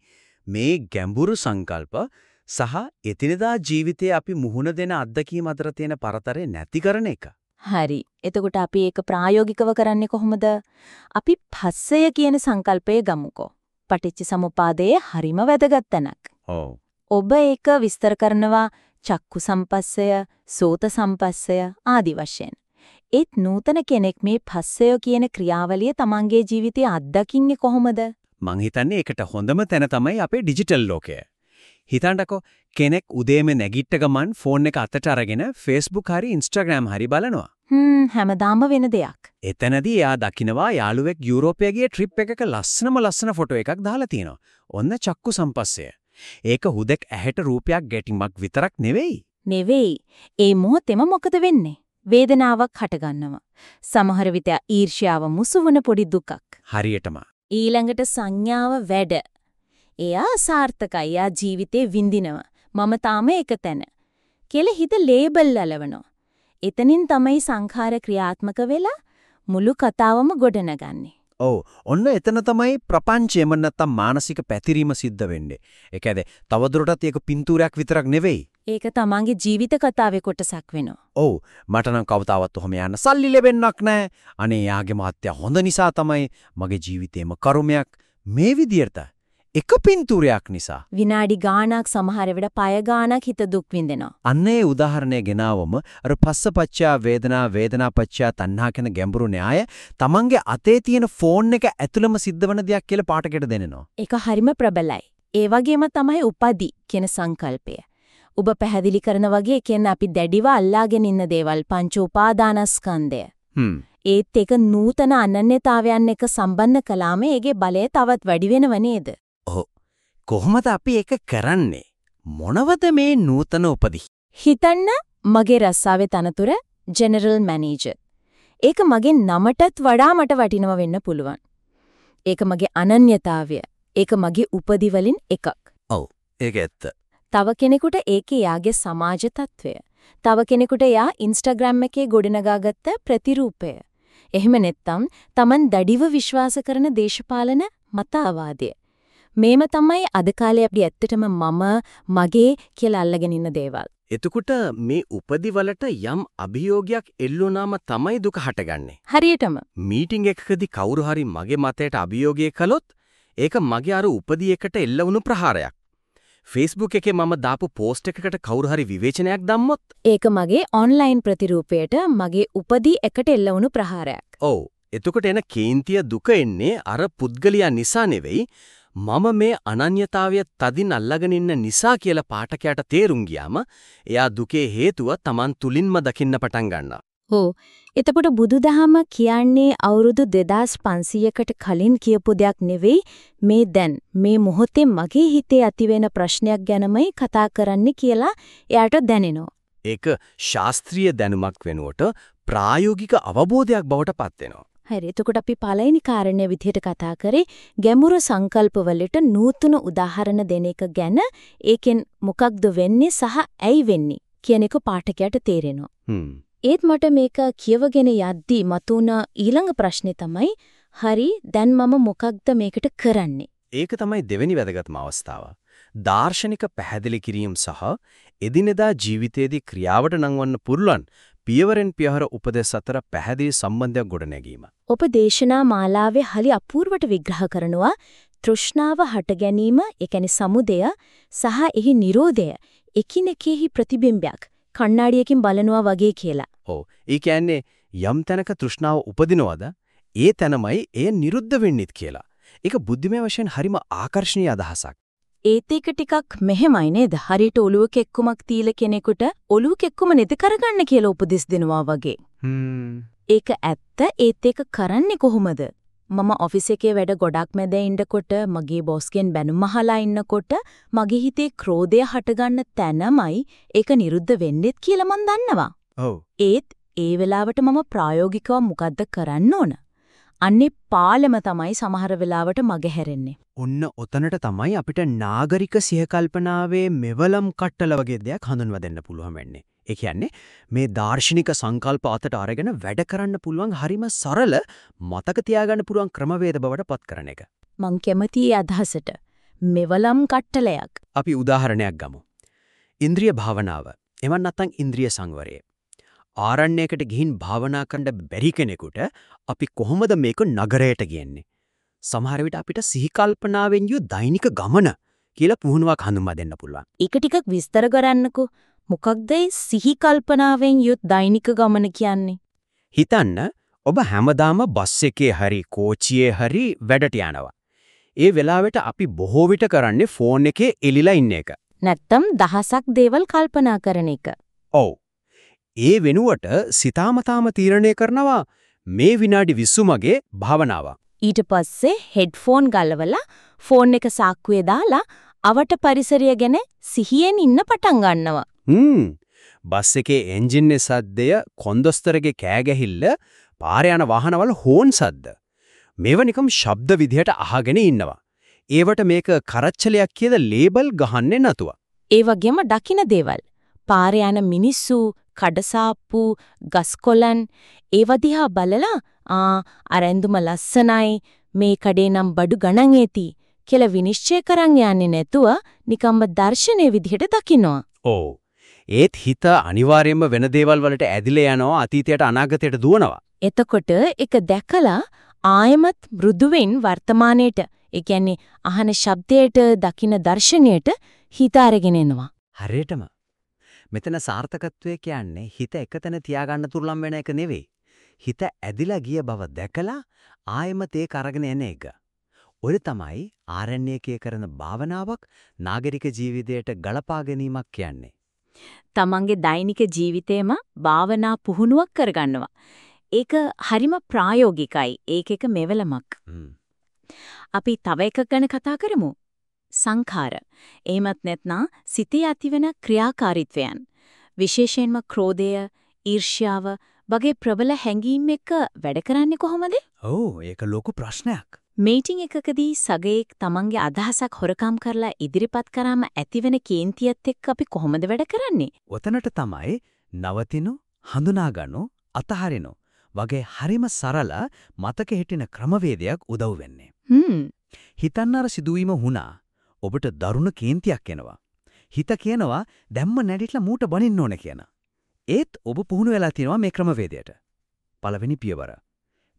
S3: මේ ගැඹුරු සංකල්ප සහ එතිනදා ජීවිතයේ අපි මුහුණ දෙන අත්දැකීම් අතර තියෙන පරතරය නැති කරන එක.
S13: හරි. එතකොට අපි ඒක ප්‍රායෝගිකව කරන්නේ කොහොමද? අපි පස්සය කියන සංකල්පය ගමුකෝ. පටිච්ච සමුපාදයේ හරිම වැදගත් තැනක්.
S3: ඔව්.
S13: ඔබ ඒක විස්තර කරනවා චක්කු සම්පස්සය, සෝත සම්පස්සය ආදි වශයෙන්. ඒත් නූතන කෙනෙක් මේ පස්සය කියන ක්‍රියාවලිය තමන්ගේ ජීවිතයේ අත්දකින්නේ කොහොමද?
S3: මං හිතන්නේ ඒකට හොඳම තැන තමයි අපේ ඩිජිටල් ලෝකය. හිතන්නකෝ කෙනෙක් උදේම නැගිට්ට ගමන් ෆෝන් එක අතට අරගෙන Facebook හරි Instagram හරි බලනවා.
S13: හ්ම් හැමදාම වෙන දෙයක්.
S3: එතනදී එයා දකිනවා යාළුවෙක් යුරෝපය ගිය ට්‍රිප් එකක ලස්සනම ලස්සන ෆොටෝ එකක් දාලා තියෙනවා. ඔන්න චක්කු සම්පස්සය. ඒක හුදෙක් ඇහැට රූපයක් ගැටීමක් විතරක් නෙවෙයි.
S13: නෙවෙයි. ඒ මොහොතේම මොකද වෙන්නේ? වේදනාවක් හටගන්නවා. සමහර විට ඊර්ෂ්‍යාව මුසුවන පොඩි දුකක්.
S3: හරියටම.
S13: ඊළඟට සංඥාව වැඩ. එයා සාර්ථකයි. එයා ජීවිතේ විඳිනවා. මම තාම එක තැන. කියලා හිත ලේබල් අලවනවා. එතනින් තමයි සංඛාර ක්‍රියාත්මක වෙලා මුළු කතාවම ගොඩනගන්නේ.
S3: ඔව් ඔන්න එතන තමයි ප්‍රපංචයම නැත්තම් මානසික පැතිරීම සිද්ධ වෙන්නේ. ඒ කියන්නේ තවදුරටත් ඒක පින්තූරයක් විතරක් නෙවෙයි.
S13: ඒක තමන්ගේ ජීවිත කතාවේ කොටසක් වෙනවා.
S3: ඔව් මට නම් කවදාවත් ඔහම යන්න සල්ලි ලැබෙන්නක් නැහැ. අනේ යාගේ මහත්තයා හොඳ නිසා තමයි මගේ ජීවිතේම කර්මයක් මේ විදියට එක පින්තූරයක් නිසා.
S13: විනාඩි ගාණක් සමහර වෙලට පය ගාණක් හිත දුක් විඳිනවා.
S3: අන්න ඒ උදාහරණය ගෙනාවම අර පස්සපච්චා වේදනා වේදනාපච්චා තණ්හා කියන ගැඹුරු න්‍යාය තමන්ගේ අතේ තියෙන ෆෝන් එක ඇතුළම සිද්ධ වෙන දෙයක් කියලා පාඨකයට දෙනවා.
S13: ඒක හරිම ප්‍රබලයි. ඒ වගේම තමයි උපදි කියන සංකල්පය. ඔබ පැහැදිලි කරන වගේ කියන්නේ අපි දැඩිව අල්ලාගෙන ඉන්න දේවල් පංච උපාදානස්කන්ධය.
S3: හ්ම්.
S13: ඒත් ඒක නූතන අනන්‍යතාවයන් එක්ක සම්බන්ධ කළාම ඒකේ බලය තවත් වැඩි වෙනව නේද?
S3: ඔව්. කොහොමද අපි ඒක කරන්නේ? මොනවද මේ නූතන උපදි?
S13: හිතන්න මගේ රස්සාවේ තනතුර ජෙනරල් මැනේජර්. ඒක මගේ නමටත් වඩා මට වටිනව වෙන්න පුළුවන්. ඒක මගේ අනන්‍යතාවය. ඒක මගේ උපදි වලින් එකක්.
S3: ඔව්. ඒක ඇත්ත.
S13: තව කෙනෙකුට ඒකේ යාගේ සමාජ තත්වය. තව කෙනෙකුට යා Instagram එකේ ගොඩනගාගත්ත ප්‍රතිරූපය. එහෙම නැත්නම් Taman දඩිව විශ්වාස කරන දේශපාලන මතවාදය. මේම තමයි අද කාලේ අපි ඇත්තටම මම මගේ කියලා අල්ලගෙන ඉන්න දේවල්.
S3: එතකොට මේ උපදි වලට යම් අභියෝගයක් එල්ලුණාම තමයි දුක හටගන්නේ.
S13: හරියටම
S3: මීටිං එකකදී කවුරු හරි මගේ මතයට අභියෝගය කළොත් ඒක මගේ අර උපදි එකට එල්ල වුණු ප්‍රහාරයක්. Facebook එකේ මම දාපු පෝස්ට් එකකට කවුරු හරි විවේචනයක් දැම්මොත්
S13: ඒක මගේ ඔන්ලයින් ප්‍රතිරූපයට මගේ උපදී එකට එල්ල වුණු ප්‍රහාරයක්.
S3: ඔව්. එතකොට එන කේන්තිය දුක එන්නේ අර පුද්ගලයා නිසා නෙවෙයි මම මේ අනන්‍යතාවය තදින් අල්ලගෙන ඉන්න නිසා කියලා පාඨකයාට තේරුම් ගියාම එයා දුකේ හේතුව Taman තුලින්ම දකින්න පටන් ගන්නවා.
S13: ඕ එතකොට බුදුදහම කියන්නේ අවුරුදු 2500කට කලින් කියපු දෙයක් නෙවෙයි මේ දැන් මේ මොහොතේ මගේ හිතේ ඇතිවෙන ප්‍රශ්නයක් ගැනමයි කතා කරන්නේ කියලා එයාට දැනෙනවා.
S3: ඒක ශාස්ත්‍රීය දැනුමක් වෙනුවට ප්‍රායෝගික අවබෝධයක් බවට පත් වෙනවා.
S13: හරි එතකොට අපි පළවෙනි කාරණය විදිහට කතා කරේ ගැඹුරු සංකල්පවලට නූතන උදාහරණ දෙන එක ගැන ඒකෙන් මොකක්ද වෙන්නේ සහ ඇයි වෙන්නේ කියන එක පාඨකයාට තේරෙනවා. ඒත් මට මේක කියවගෙන යද්දී මතුවන ඊළඟ ප්‍රශ්නේ තමයි හරි දැන් මම මොකක්ද මේකට කරන්නේ
S3: ඒක තමයි දෙවෙනි වැදගත්ම අවස්ථාව. දාර්ශනික පැහැදිලි කිරීම සහ එදිනෙදා ජීවිතයේදී ක්‍රියාවට නංවන්න පුරුලන් පියවරෙන් පියවර උපදෙස් අතර පැහැදිලි සම්බන්ධයක් ගොඩනැගීම.
S13: ඔබ දේශනා මාලාවේ hali අපූර්වට විග්‍රහ කරනවා තෘෂ්ණාව හට ගැනීම, ඒ කියන්නේ සමුදය සහ එහි Nirodha එකිනෙකෙහි ප්‍රතිබිම්බයක් කණ්ණාඩියකින් බලනවා වගේ කියලා.
S3: ඔව්. ඒ කියන්නේ යම් තැනක තෘෂ්ණාව උපදිනවද ඒ තැනමයි එය නිරුද්ධ වෙන්නෙත් කියලා. ඒක බුද්ධිමය වශයෙන් හරිම ආකර්ශනීය අදහසක්.
S13: ඒත් ඒක ටිකක් මෙහෙමයි නේද? හරියට ඔලුවක එක්කමක් තීල කෙනෙකුට ඔලුවක එක්කම නැති කරගන්න කියලා උපදෙස් දෙනවා වගේ. ඒක ඇත්ත ඒත් ඒක කරන්නේ කොහොමද? මම ඔෆිස් එකේ වැඩ ගොඩක් මැද ඉන්නකොට මගේ බොස්ගෙන් බැනුම් අහලා ඉන්නකොට මගේ හිතේ ක්‍රෝධය හටගන්න තැනමයි ඒක නිරුද්ධ වෙන්නෙත් කියලා මන් දන්නවා.
S3: ඔව්.
S13: ඒත් ඒ වෙලාවට මම ප්‍රායෝගිකව මොකද්ද කරන්න ඕන? අන්නේ පාලම තමයි සමහර වෙලාවට මග හැරෙන්නේ.
S3: ඔන්න ඔතනට තමයි අපිට නාගරික සිහකල්පනාවේ මෙවලම් කට්ටල වගේ දෙයක් හඳුන්වා දෙන්න පුළුවන් වෙන්නේ. ඒ කියන්නේ මේ දාර්ශනික සංකල්ප අතට අරගෙන වැඩ කරන්න පුළුවන් හරිම සරල මතක තියාගන්න පුළුවන් ක්‍රමවේද බවට පත් කරන එක.
S13: මං කැමති අදහසට මෙවලම් කට්ටලයක්.
S3: අපි උදාහරණයක් ගමු. ඉන්ද්‍රිය භාවනාව. එවන් නැත්නම් ඉන්ද්‍රිය සංවරය. ආරණ්‍යයකට ගිහින් භාවනා කරන්න බැරි කෙනෙකුට අපි කොහොමද මේක නගරයට ගෙන්නේ? සමහර විට අපිට සිහි කල්පනාවෙන් යු දෛනික ගමන කියලා පුහුණුවක් හඳුන්වා දෙන්න පුළුවන්.
S13: ඒක ටිකක් විස්තර කරන්නකෝ. මොකක්ද සිහි කල්පනාවෙන් යුත් දෛනික ගමන කියන්නේ?
S3: හිතන්න ඔබ හැමදාම බස් එකේ හරි කෝච්චියේ හරි වැඩට යනවා.
S14: ඒ වෙලාවට අපි බොහෝ විට කරන්නේ ෆෝන් එකේ එලිලා ඉන්න එක.
S13: නැත්තම් දහසක් දේවල් කල්පනා කරන එක.
S14: ඔව්. ඒ වෙනුවට සිතාමතාම තීරණය කරනවා මේ විනාඩි 20 මගේ භාවනාව.
S13: ඊට පස්සේ හෙඩ්ෆෝන් ගලවලා ෆෝන් එක සාක්කුවේ දාලා අවට පරිසරය ගැන සිහියෙන් ඉන්න පටන් ගන්නවා.
S14: හ්ම්. බස් එකේ එන්ජින් සද්දය, කොන්දොස්තරගේ කෑ ගැහිල්ල, පාරේ යන වාහනවල හෝන් සද්ද. මේව නිකම් ශබ්ද විදිහට අහගෙන ඉන්නවා. ඒවට මේක කරච්චලයක් කියද ලේබල් ගහන්නේ නැතුව.
S13: ඒ වගේම දකින දේවල්. පාරේ යන මිනිස්සු, කඩසාප්පු, ගස්කොලන් ඒව දිහා බලලා ආ අරැඳුම ලස්සනයි මේ කඩේ නම් බඩු ගණන් ඇති කියලා විනිශ්චය කරන් යන්නේ නැතුව නිකම්ම දර්ශනීය විදිහට දකිනවා.
S14: ඔව්. ඒත් හිත අනිවාර්යයෙන්ම වෙන දේවල් වලට ඇදිලා යනවා අතීතයට අනාගතයට දුවනවා.
S13: එතකොට ඒක දැකලා ආයමත් මෘදුවෙන් වර්තමානයේට ඒ කියන්නේ අහන ශබ්දයට දකින දර්ශනයට හිත අරගෙන එනවා.
S3: හරියටම. මෙතන සාර්ථකත්වය කියන්නේ හිත එකතැන තියාගන්න තුරුලම් වෙන එක නෙවෙයි. හිත ඇදිලා ගිය බව දැකලා ආයෙමත් ඒක අරගෙන එන එක. ඔය තමයි ආරණ්‍යකයේ කරන භාවනාවක් නාගරික ජීවිතයට ගලපා ගැනීමක් කියන්නේ.
S13: තමන්ගේ දෛනික ජීවිතේම භාවනා පුහුණුවක් කරගන්නවා. ඒක හරිම ප්‍රායෝගිකයි. ඒක එක මෙවලමක්. අපි තව එකක් ගැන කතා කරමු. සංඛාර. එහෙමත් නැත්නම් සිතේ ඇතිවන ක්‍රියාකාරීත්වයන්. විශේෂයෙන්ම ක්‍රෝධය, ඊර්ෂ්‍යාව වගේ ප්‍රබල හැඟීම් එක්ක වැඩ කරන්නේ කොහොමද?
S3: ඔව් ඒක ලොකු ප්‍රශ්නයක්.
S13: මීටින් එකකදී සගයෙක් තමන්ගේ අදහසක් හොරකම් කරලා ඉදිරිපත් කරාම ඇතිවෙන කේන්තියත් එක්ක අපි කොහොමද වැඩ කරන්නේ?
S3: ඔතනට තමයි නවතිනු, හඳුනාගනු, අතහරිනු වගේ හරිම සරල මතක හිටින ක්‍රමවේදයක් උදව් වෙන්නේ.
S13: හ්ම්.
S3: හිතන්න අර සිදුවීම වුණා. ඔබට දරුණු කේන්තියක් එනවා. හිත කියනවා දැම්ම නැඩිටලා මූට බනින්න ඕන කියන. ඒත් ඔබ පුහුණු වෙලා තියෙනවා මේ ක්‍රමවේදයට. පළවෙනි පියවර.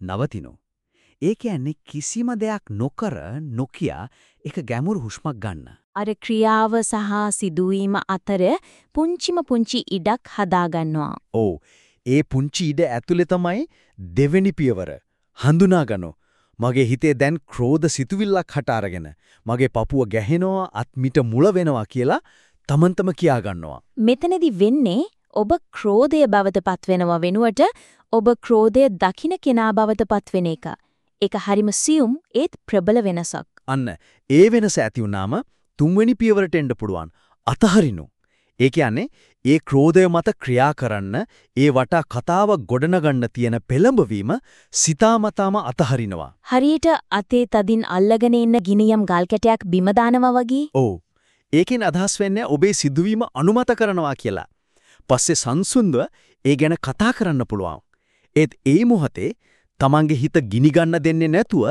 S3: නවතිනු. ඒ කියන්නේ කිසිම දෙයක් නොකර නොකිය එක ගැඹුරු හුස්මක් ගන්න.
S13: අර ක්‍රියාව සහ සිදුවීම අතර පුංචිම පුංචි ඉඩක් හදා ගන්නවා.
S3: ඔව්. ඒ පුංචි ඉඩ ඇතුලේ තමයි දෙවෙනි පියවර. හඳුනාගනු. මගේ හිතේ දැන් ක්‍රෝධ සිතුවිල්ලක් හට අරගෙන මගේ පපුව ගැහෙනවා අත් මිට මුල වෙනවා කියලා තමන්තම කියා ගන්නවා.
S13: මෙතනදී වෙන්නේ ඔබ ක්‍රෝධය බවට පත්වෙනව වෙනුවට ඔබ ක්‍රෝධය දකින කෙනා බවට පත්වෙන එක. ඒක හරිම සියුම් ඒත් ප්‍රබල වෙනසක්.
S3: අන්න ඒ වෙනස ඇති වුනාම තුන්වෙනි පියවරට එන්න පුළුවන්. අතහරිනු. ඒ කියන්නේ ඒ ක්‍රෝධය මත ක්‍රියා කරන්න ඒ වටා කතාව ගොඩනගන්න තියෙන පෙළඹවීම සිතාමතාම අතහරිනවා.
S13: හරියට අතේ තදින් අල්ලගෙන ඉන්න ගිනියම් ගල් කැටයක් බිම දානවා වගේ.
S3: ඔව්. ඒකෙන් අදහස් වෙන්නේ ඔබේ සිදුවීම අනුමත කරනවා කියලා. පස්සේ සංසුන්ව ඒ ගැන කතා කරන්න පුළුවන්. ඒත් ඒ මොහොතේ තමන්ගේ හිත ගිනි ගන්න දෙන්නේ නැතුව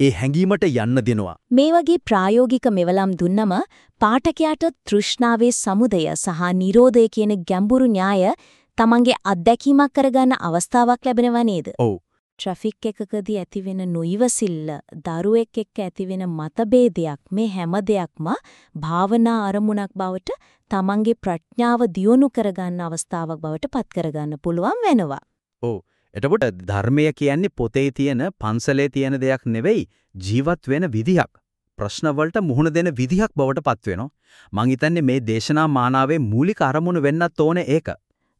S3: ඒ හැඟීමට යන්න දෙනවා.
S13: මේ වගේ ප්‍රායෝගික මෙවලම් දුන්නම පාඨකයාට තෘෂ්ණාවේ සමුදය සහ නිරෝධය කියන ගැඹුරු න්‍යාය තමන්ගේ අත්දැකීමක් කරගන්න අවස්ථාවක් ලැබෙනවා නේද?
S3: ඔව්.
S13: ට්‍රැෆික් එකකදී ඇතිවෙන නොයිවසිල්ල, දරුවෙක් එක්ක ඇතිවෙන මතභේදයක් මේ හැම දෙයක්ම භාවනා අරමුණක් බවට තමන්ගේ ප්‍රඥාව දියුණු කරගන්න අවස්ථාවක් බවට පත් කරගන්න පුළුවන් වෙනවා.
S3: ඔව්. එතකොට ධර්මය කියන්නේ පොතේ තියෙන පන්සලේ තියෙන දෙයක් නෙවෙයි ජීවත් වෙන විදිහක්. ප්‍රශ්න වලට මුහුණ දෙන විදිහක් බවට පත් වෙනවා. මං හිතන්නේ මේ දේශනා මානාවේ මූලික අරමුණ වෙන්නත් ඕනේ ඒක.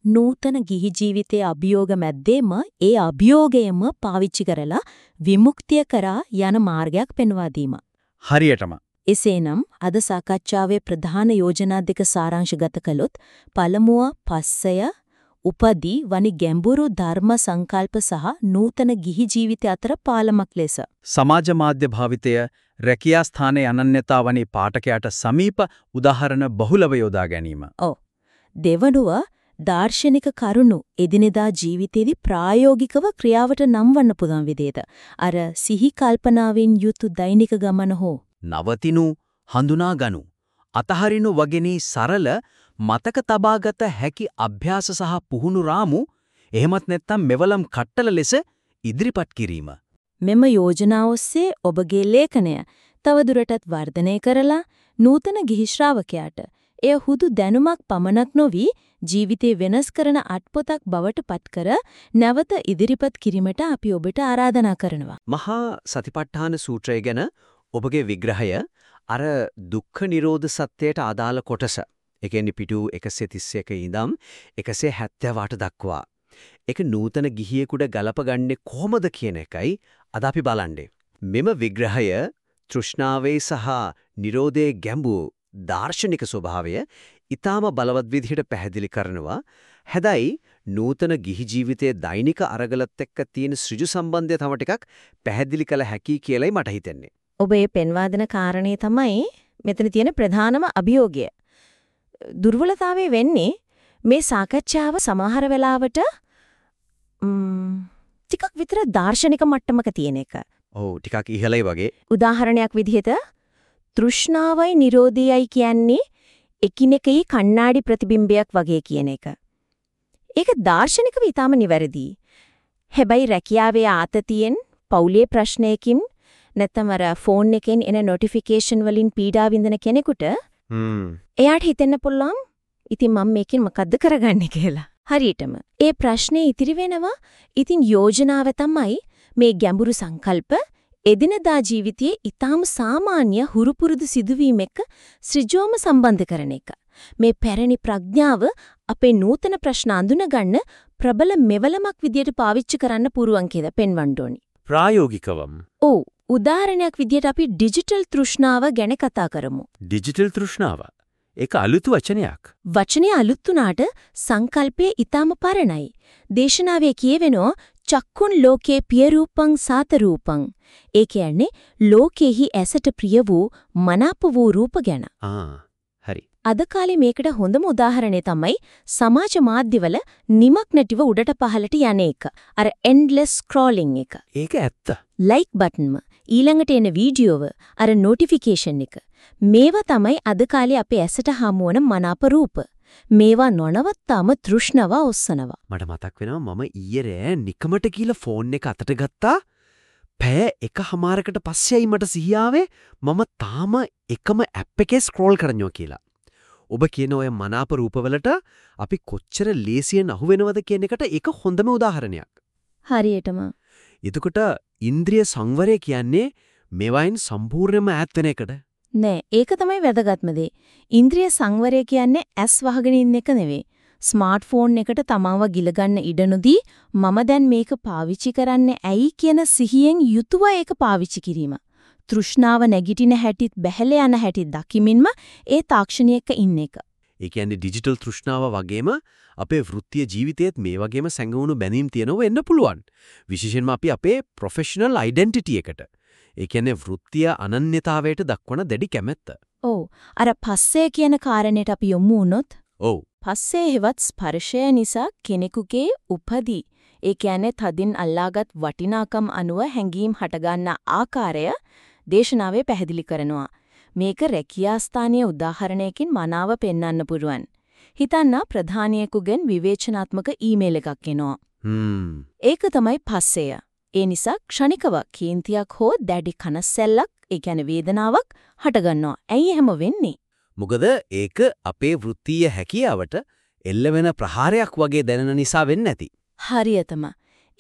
S13: නූතන ගිහි ජීවිතයේ අභියෝග මැද්දේම ඒ අභියෝගයම පාවිච්චි කරලා විමුක්තිය කරා යන මාර්ගයක් පෙන්වා දීම.
S3: හරියටම.
S13: එසේනම් අද සාකච්ඡාවේ ප්‍රධාන යෝජනා දෙක සාරාංශගත කළොත් පළමුව පස්සය උපදී වනි ගැඹුරු ධර්ම සංකල්ප සහ නූතන ගිහි ජීවිතය අතර පාලමක් ලෙස
S3: සමාජ මාධ්‍ය භාවිතය රැකියා ස්ථානයේ අනන්‍යතාවනි පාඨකයාට සමීප උදාහරණ බහුලව යොදා ගැනීම.
S13: ඔව්. දෙවනුව දාර්ශනික කරුණු එදිනෙදා ජීවිතේදී ප්‍රායෝගිකව ක්‍රියාවට නම්වන්න පුළුවන් විදිහට අර සිහි කල්පනාවෙන් යුතු දෛනික ගමන හෝ
S3: නවතිනු හඳුනාගනු අතහරිනු වගේනී සරල මතක තබාගත හැකි අභ්‍යාස සහ පුහුණු රාමු එහෙමත් නැත්නම් මෙවලම් කට්ටල ලෙස ඉදිරිපත් කිරීම
S13: මෙම යෝජනා ඔස්සේ ඔබගේ ලේඛනය තවදුරටත් වර්ධනය කරලා නූතන ගිහි ශ්‍රාවකයාට එය හුදු දැනුමක් පමණක් නොවි ජීවිතේ වෙනස් කරන අත්පොතක් බවට පත්කර නැවත ඉදිරිපත් කිරීමට අපි ඔබට ආරාධනා කරනවා.
S14: මහා සතිපට්ඨාන සූත්‍රය ගැන
S3: ඔබගේ විග්‍රහය අර දුක්ඛ නිරෝධ සත්‍යයට අදාළ කොටස. ඒ කියන්නේ පිටු 131 ඉඳන් 170ට දක්වා. ඒක නූතන ගිහියෙකුට ගලපගන්නේ කොහොමද කියන එකයි අද අපි බලන්නේ. මෙම විග්‍රහය තෘෂ්ණාවේ සහ නිරෝධයේ ගැඹුරු දාර්ශනික ස්වභාවය ඊටාම බලවත් විදිහට පැහැදිලි කරනවා. හැබැයි නූතන ගිහි ජීවිතයේ දෛනික අරගලත් එක්ක තියෙන ඍජු සම්බන්ධය තව ටිකක් පැහැදිලි කළ හැකි කියලායි මට හිතෙන්නේ.
S13: ඔබ මේ පෙන්වා දෙන කාරණේ තමයි මෙතන තියෙන ප්‍රධානම අභියෝගය. දුර්වලතාවය වෙන්නේ මේ සාකච්ඡාව සමහර වෙලාවට ටිකක් විතර දාර්ශනික මට්ටමක තියෙන එක.
S3: ඔව් ටිකක් ඉහළයි වගේ.
S13: උදාහරණයක් විදිහට තෘෂ්ණාවයි නිරෝධයයි කියන්නේ එකිනෙකෙහි කණ්ණාඩි ප්‍රතිබිම්බයක් වගේ කියන එක. ඒක දාර්ශනිකව ඊටාම නිවැරදි. හැබැයි රැකියාවේ ආතතියෙන් පවුලේ ප්‍රශ්නයකින් නැත්නම් අර ෆෝන් එකෙන් එන නොටිෆිකේෂන් වලින් පීඩා විඳින කෙනෙකුට එයාට හිතෙන්න පුළුවන් ඉතින් මම මේකෙන් මොකද්ද කරගන්නේ කියලා. හරියටම. ඒ ප්‍රශ්නේ ඉතිරි වෙනවා. ඉතින් යෝජනාව තමයි මේ ගැඹුරු සංකල්ප එදිනදා ජීවිතයේ ඊටාම සාමාන්‍ය හුරු පුරුදු සිදුවීම් එක්ක ශ්‍රිජෝම සම්බන්ධ කරන එක. මේ පැරණි ප්‍රඥාව අපේ නූතන ප්‍රශ්න අඳුනගන්න ප්‍රබල මෙවලමක් විදියට පාවිච්චි කරන්න පුරුවන් කියලා පෙන්වන්න ඕනි.
S3: ප්‍රායෝගිකවම.
S13: ඔව් උදාහරණයක් විදියට අපි ඩිජිටල් තෘෂ්ණාව ගැන කතා කරමු.
S3: ඩිජිටල් තෘෂ්ණාව. ඒක අලුත් වචනයක්.
S13: වචනේ අලුත් උනාට සංකල්පය ඊටාම පරණයි. දේශනාවේ කියවෙනවා චක්කුන් ලෝකේ පිය රූපං සාත රූපං. ඒ කියන්නේ ලෝකෙහි ඇසට ප්‍රිය වූ මනාප වූ රූප ගැන.
S3: ආ හරි.
S13: අද කාලේ මේකට හොඳම උදාහරණය තමයි සමාජ මාධ්‍යවල නිමක් නැතිව උඩට පහළට යන එක. අර endless scrolling එක.
S3: ඒක ඇත්ත.
S13: like බටන්ම ඊළඟට එන වීඩියෝව අර notification එක. මේවා තමයි අද කාලේ අපේ ඇසට හමුවන මනාප රූප. මේවා නොනවත්තාම තෘෂ්ණව ඔස්සනවා.
S3: මට මතක් වෙනවා මම ඊයේ රෑ නිකමට කියලා ෆෝන් එක අතට ගත්තා. පැය එකහමාරකට පස්සෙයි මට සිහියාවේ මම තාම එකම ඇප් එකේ ස්ක්‍රෝල් කරනවා කියලා. ඔබ කියන ඔය මනාප රූපවලට අපි කොච්චර ලේසියෙන් අහු වෙනවද කියන එකට ඒක හොඳම උදාහරණයක්.
S13: හරියටම.
S3: එතකොට ඉන්ද්‍රිය සංවරය කියන්නේ මේවායින් සම්පූර්ණයෙන්ම ඈත් වෙන එකද?
S13: නෑ ඒක තමයි වැදගත්ම දේ. ඉන්ද්‍රිය සංවරය කියන්නේ ඇස් වහගෙන ඉන්න එක නෙවෙයි. ස්මාර්ට්ෆෝන් එකට තමව ගිලගන්න ඉඩ නොදී මම දැන් මේක පාවිච්චි කරන්නේ ඇයි කියන සිහියෙන් යුතුව ඒක පාවිච්චි කිරීම. තෘෂ්ණාව නැගිටින හැටිත් බැහැල යන හැටිත් දකිමින්ම ඒ තාක්ෂණයක ඉන්න එක.
S3: ඒ කියන්නේ ඩිජිටල් තෘෂ්ණාව වගේම අපේ වෘත්තීය ජීවිතයේත් මේ වගේම සැඟවුණු බැඳීම් තියෙනව වෙන්න පුළුවන්. විශේෂයෙන්ම අපි අපේ ප්‍රොෆෙෂනල් ඩෙන්ටිටි එකට. ඒ කියන්නේ වෘත්තීය අනන්‍යතාවයට දක්වන දැඩි කැමැත්ත.
S13: ඔව්. අර පස්සේ කියන කාරණේට අපි යොමු වුණොත්
S3: ඔව්.
S13: පස්සේ හෙවත් ස්පර්ශය නිසා කෙනෙකුගේ උපදී ඒ කියන්නේ තදින් අල්ලාගත් වටිනාකම් අනුව හැඟීම් හටගන්න ආකාරය දේශනාවේ පැහැදිලි කරනවා. මේක රැකියා ස්ථානීය උදාහරණයකින් මනාව පෙන්වන්න පුරුවන්. හිතන්න ප්‍රධානියෙකුගෙන් විවේචනාත්මක ඊමේල් එකක් එනවා. ඒක තමයි පස්සය. ඒ නිසා ක්ෂණිකව කේන්තියක් හෝ දැඩි කනස්සැල්ලක්, ඒ කියන්නේ වේදනාවක් හටගන්නවා. ඇයි එහෙම වෙන්නේ?
S3: මොකද ඒක අපේ වෘත්තීය හැකියාවට එල්ලවෙන ප්‍රහාරයක් වගේ දැනෙන නිසා වෙන්නේ නැති.
S13: හරියටම.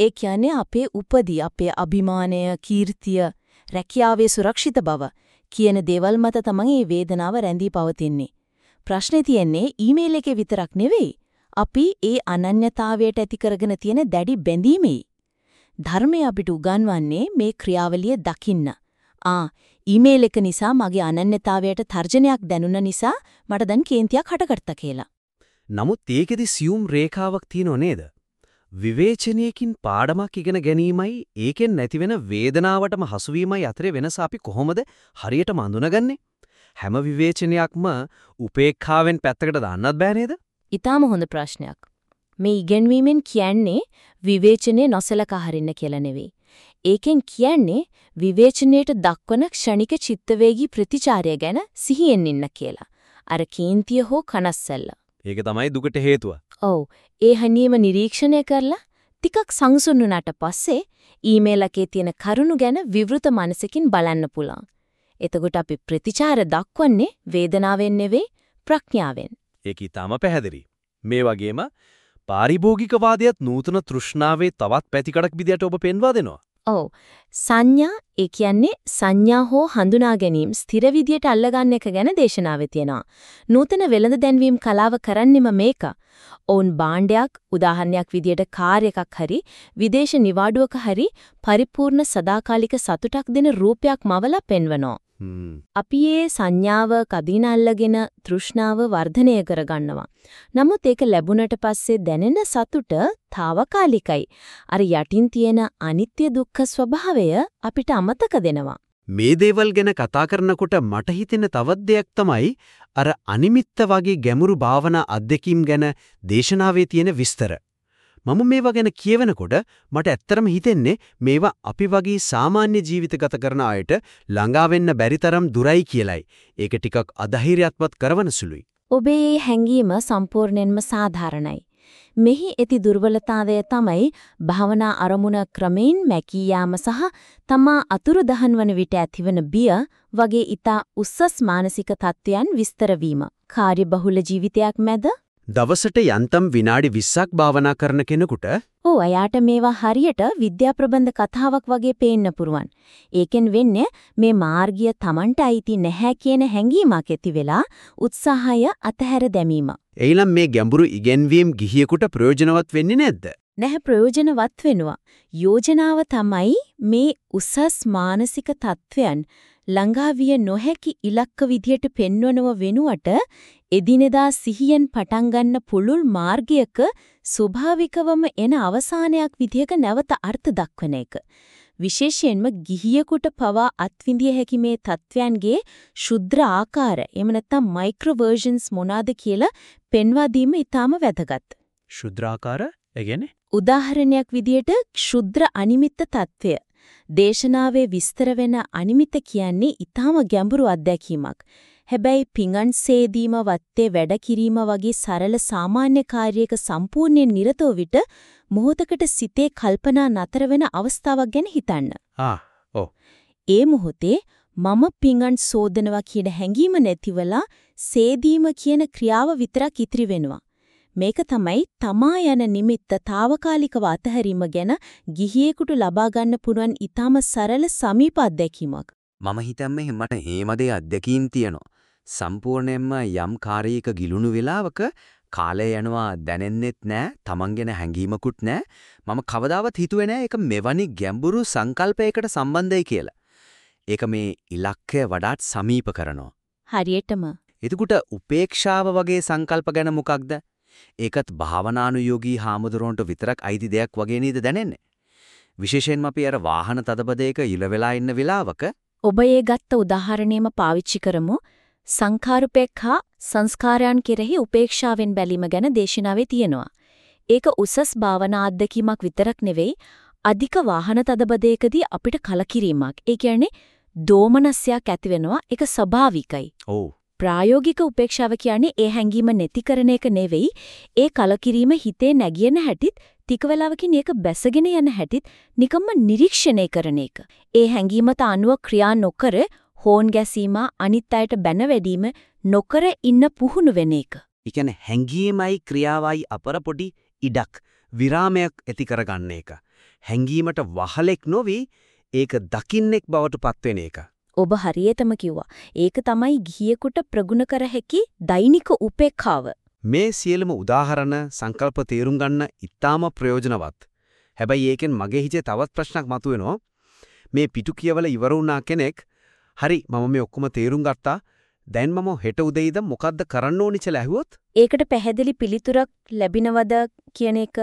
S13: ඒ කියන්නේ අපේ උපදී, අපේ අභිමානය, කීර්තිය, රැකියාවේ සුරක්ෂිත බව කියන දේවල් මත තමයි මේ වේදනාව රැඳී පවතින්නේ. ප්‍රශ්නේ තියෙන්නේ ඊමේල් එකේ විතරක් නෙවෙයි. අපි ඒ අනන්‍යතාවයට ඇති කරගෙන තියෙන දැඩි බැඳීමේ ධර්මය අපිට උගන්වන්නේ මේ ක්‍රියාවලිය දකින්න. ආ ඊමේල් එක නිසා මගේ අනන්‍යතාවයට තර්ජනයක් දැනුන නිසා මට දැන් කේන්තියක් හටගත්තා කියලා.
S3: නමුත් ඒකෙදි සියුම් රේඛාවක් තියෙනව නේද? විවේචනයකින් පාඩමක් ඉගෙන ගැනීමයි ඒකෙන් නැතිවෙන වේදනාවටම හසුවීමයි අතරේ වෙනස අපි කොහොමද හරියටම අඳුනගන්නේ? හැම විවේචනයක්ම උපේක්ඛාවෙන් පැත්තකට දාන්නත් බෑ නේද?
S13: ඊටාම හොඳ ප්‍රශ්නයක්. මේ ඉගෙනවීමෙන් කියන්නේ විවේචනයේ නොසලකා හරින්න කියලා නෙවෙයි. ඒකෙන් කියන්නේ විවේචනයට දක්වන ක්ෂණික චිත්තවේගී ප්‍රතිචාරය ගැන සිහියෙන් ඉන්න කියලා. අර කේන්තිය හෝ කනස්සල්ල.
S3: ඒක තමයි දුකට හේතුව.
S13: ඔව්. ඒ හැනීම නිරීක්ෂණය කරලා ටිකක් සංසුන් වුණාට පස්සේ ඊමේල් එකේ තියෙන කරුණු ගැන විවෘත මනසකින් බලන්න පුළුවන්. එතකොට අපි ප්‍රතිචාර දක්වන්නේ වේදනාවෙන් නෙවෙයි ප්‍රඥාවෙන්.
S3: ඒක ඊටම පැහැදිලි. මේ වගේම පාරිභෝගිකවාදයත් නූතන තෘෂ්ණාවේ තවත් පැතිකඩක් විදියට ඔබ පෙන්වා දෙනවා.
S13: ඔව්. සංඥා ඒ කියන්නේ සංඥා හෝ හඳුනා ගැනීම ස්ථිර විදියට අල්ලගන්න එක ගැන දේශනාවේ තියෙනවා. නූතන වෙළඳ දැන්වීම් කලාව කරන්නෙම මේක. ඔවුන් භාණ්ඩයක් උදාහරණයක් විදියට කාර් එකක් හරි විදේශ නිවාඩුවක හරි පරිපූර්ණ සදාකාලික සතුටක් දෙන රූපයක් මවලා පෙන්වනවා. අපි ඒ සංඥාව කදින අල්ලගෙන තෘෂ්ණාව වර්ධනය කරගන්නවා. නමුත් ඒක ලැබුණට පස්සේ දැනෙන සතුට తాවකාලිකයි. අර යටින් තියෙන අනිත්‍ය දුක්ඛ ස්වභාවය අපිට අමතක දෙනවා.
S3: මේ දේවල් ගැන කතා කරනකොට මට හිතෙන තවත් දෙයක් තමයි අර අනිමිත්ත වගේ ගැඹුරු භාවනා අධ්‍යක්ීම් ගැන දේශනාවේ තියෙන විස්තර. මම මේවා ගැන කියවනකොට මට ඇත්තරම හිතෙන්නේ මේවා අපි වගේ සාමාන්‍ය ජීවිත ගත කරන අයට ළඟා වෙන්න බැරි තරම් දුරයි කියලයි. ඒක ටිකක් අධෛර්යයත්වත් කරවන සුළුයි.
S13: ඔබේ හැඟීම සම්පූර්ණයෙන්ම සාධාරණයි. මෙහි ඇති දුර්වලතාවය තමයි භවනා අරමුණ ක්‍රමෙන් මැකී යාම සහ තමා අතුරු දහන් වන විට ඇතිවන බිය වගේ ඊට උස්සස් මානසික තත්ත්වයන් විස්තර වීම. කාර්යබහුල ජීවිතයක් මැද
S3: දවසට යන්තම් විනාඩි 20ක් භාවනා කරන කෙනෙකුට
S13: ඔව් අයාට මේවා හරියට විද්‍යා ප්‍රබන්ධ කතාවක් වගේ පේන්න පුරුවන්. ඒකෙන් වෙන්නේ මේ මාර්ගය Tamanට අයිති නැහැ කියන හැඟීමක් ඇති වෙලා උත්සාහය අතහැර දැමීම.
S3: එයිනම් මේ ගැඹුරු ඉගෙනවීම් ගිහියෙකුට ප්‍රයෝජනවත් වෙන්නේ නැද්ද?
S13: නැහැ ප්‍රයෝජනවත් වෙනවා. යෝජනාව තමයි මේ උසස් මානසික තත්වයන් ළඟාවිය නොහැකි ඉලක්ක විදියට පෙන්වනව වෙනුවට එදිනෙදා සිහියෙන් පටන් ගන්න පුළුල් මාර්ගයක ස්වභාවිකවම එන අවසානයක් විදියක නැවත අර්ථ දක්වන එක. විශේෂයෙන්ම ගිහියෙකුට පවා අත්විඳිය හැකි මේ තත්වයන්ගේ ශුද්‍ර ආකාර එහෙම නැත්නම් මයික්‍රෝ වර්ෂන්ස් මොනවාද කියලා පෙන්වා දීම ඊටාම වැදගත්.
S3: ශුද්‍රාකාර ඒ කියන්නේ
S13: උදාහරණයක් විදියට ක්ෂුද්‍ර අනිමිත්ත తත්වය දේශනාවේ විස්තර වෙන අනිමිත කියන්නේ ඊටාම ගැඹුරු අත්දැකීමක්. හැබැයි පිඟන් සේදීම වත්තේ වැඩ කිරීම වගේ සරල සාමාන්‍ය කාර්යයක සම්පූර්ණයෙන් නිරතව විට මොහොතකට සිතේ කල්පනා නතර වෙන අවස්ථාවක් ගැන හිතන්න.
S3: ආ ඔව්.
S13: ඒ මොහොතේ මම පිඟන් සෝදනවා කියන හැඟීම නැතිවලා සේදීම කියන ක්‍රියාව විතරක් ඉතිරි වෙනවා. මේක තමයි තමා යන නිමිත්ත తాවකාලිකව අතහැරීම ගැන ගිහියෙකුට ලබා ගන්න පුළුවන් ඊටම සරල සමීප අත්දැකීමක්.
S15: මම හිතන්නේ මට හේමදේ අත්දැකීම් තියෙනවා. සම්පූර්ණයෙන්ම යම් කාර්යයක ගිලුණු වෙලාවක කාලය යනවා දැනෙන්නෙත් නෑ තමන්ගෙන හැඟීමකුත් නෑ මම කවදාවත් හිතුවේ නෑ ඒක මෙවැනි ගැඹුරු සංකල්පයකට සම්බන්ධයි කියලා. ඒක මේ ඉලක්කය වඩාත් සමීප කරනවා.
S13: හරියටම.
S15: එතකොට උපේක්ෂාව වගේ සංකල්ප ගැන මොකක්ද? ඒකත් භාවනානුයෝගී හාමුදුරුවන්ට විතරක් අයිති දෙයක් වගේ නේද දැනෙන්නේ. විශේෂයෙන්ම අපි අර වාහන තදබදයක ඉල වෙලා ඉන්න වෙලාවක
S13: ඔබ ඒ ගත්ත උදාහරණයම පාවිච්චි කරමු. සංඛාරුපේක්ඛා සංස්කාරයන් කෙරෙහි උපේක්ෂාවෙන් බැලීම ගැන දේශනාවේ තියෙනවා. ඒක උසස් භාවනා අත්දැකීමක් විතරක් නෙවෙයි අධික වාහන තදබදයකදී අපිට කලකිරීමක්. ඒ කියන්නේ දෝමනස්යක් ඇති වෙනවා. ඒක ස්වභාවිකයි.
S15: ඔව්.
S13: ප්‍රායෝගික උපේක්ෂාව කියන්නේ ඒ හැඟීම නැති කරන එක නෙවෙයි ඒ කලකිරීම හිතේ නැගියන හැටිත් ටික වෙලාවකින් ඒක බැසගෙන යන හැටිත් නිකම්ම නිරීක්ෂණය කරන එක. ඒ හැඟීමට අනුව ක්‍රියා නොකර හෝන් ගැසීම අනිත් අයට බැන වැදීම නොකර ඉන්න පුහුණු වෙන එක.
S3: ඒ කියන්නේ හැඟීමයි ක්‍රියාවයි අපර පොඩි ඉඩක් විරාමයක් ඇති කරගන්න එක. හැඟීමට වහලෙක් නොවි ඒක දකින්නෙක් බවට පත්වෙන එක.
S13: ඔබ හරියටම කිව්වා. ඒක තමයි ගිහියෙකුට ප්‍රගුණ කර හැකි දෛනික උපේක්ඛාව.
S3: මේ සියලුම උදාහරණ සංකල්ප තේරුම් ගන්න ඉතාම ප්‍රයෝජනවත්. හැබැයි ඒකෙන් මගේ හිතේ තවත් ප්‍රශ්නක් මතුවෙනවා. මේ පිටු කියවල ඉවර වුණා කෙනෙක් හරි මම මේ ඔක්කොම තේරුම් ගත්තා. දැන් මම හෙට උදේයිද මොකද්ද කරන්න ඕනි කියලා ඇහුවොත්?
S13: ඒකට පැහැදිලි පිළිතුරක් ලැබිනවද කියන එක?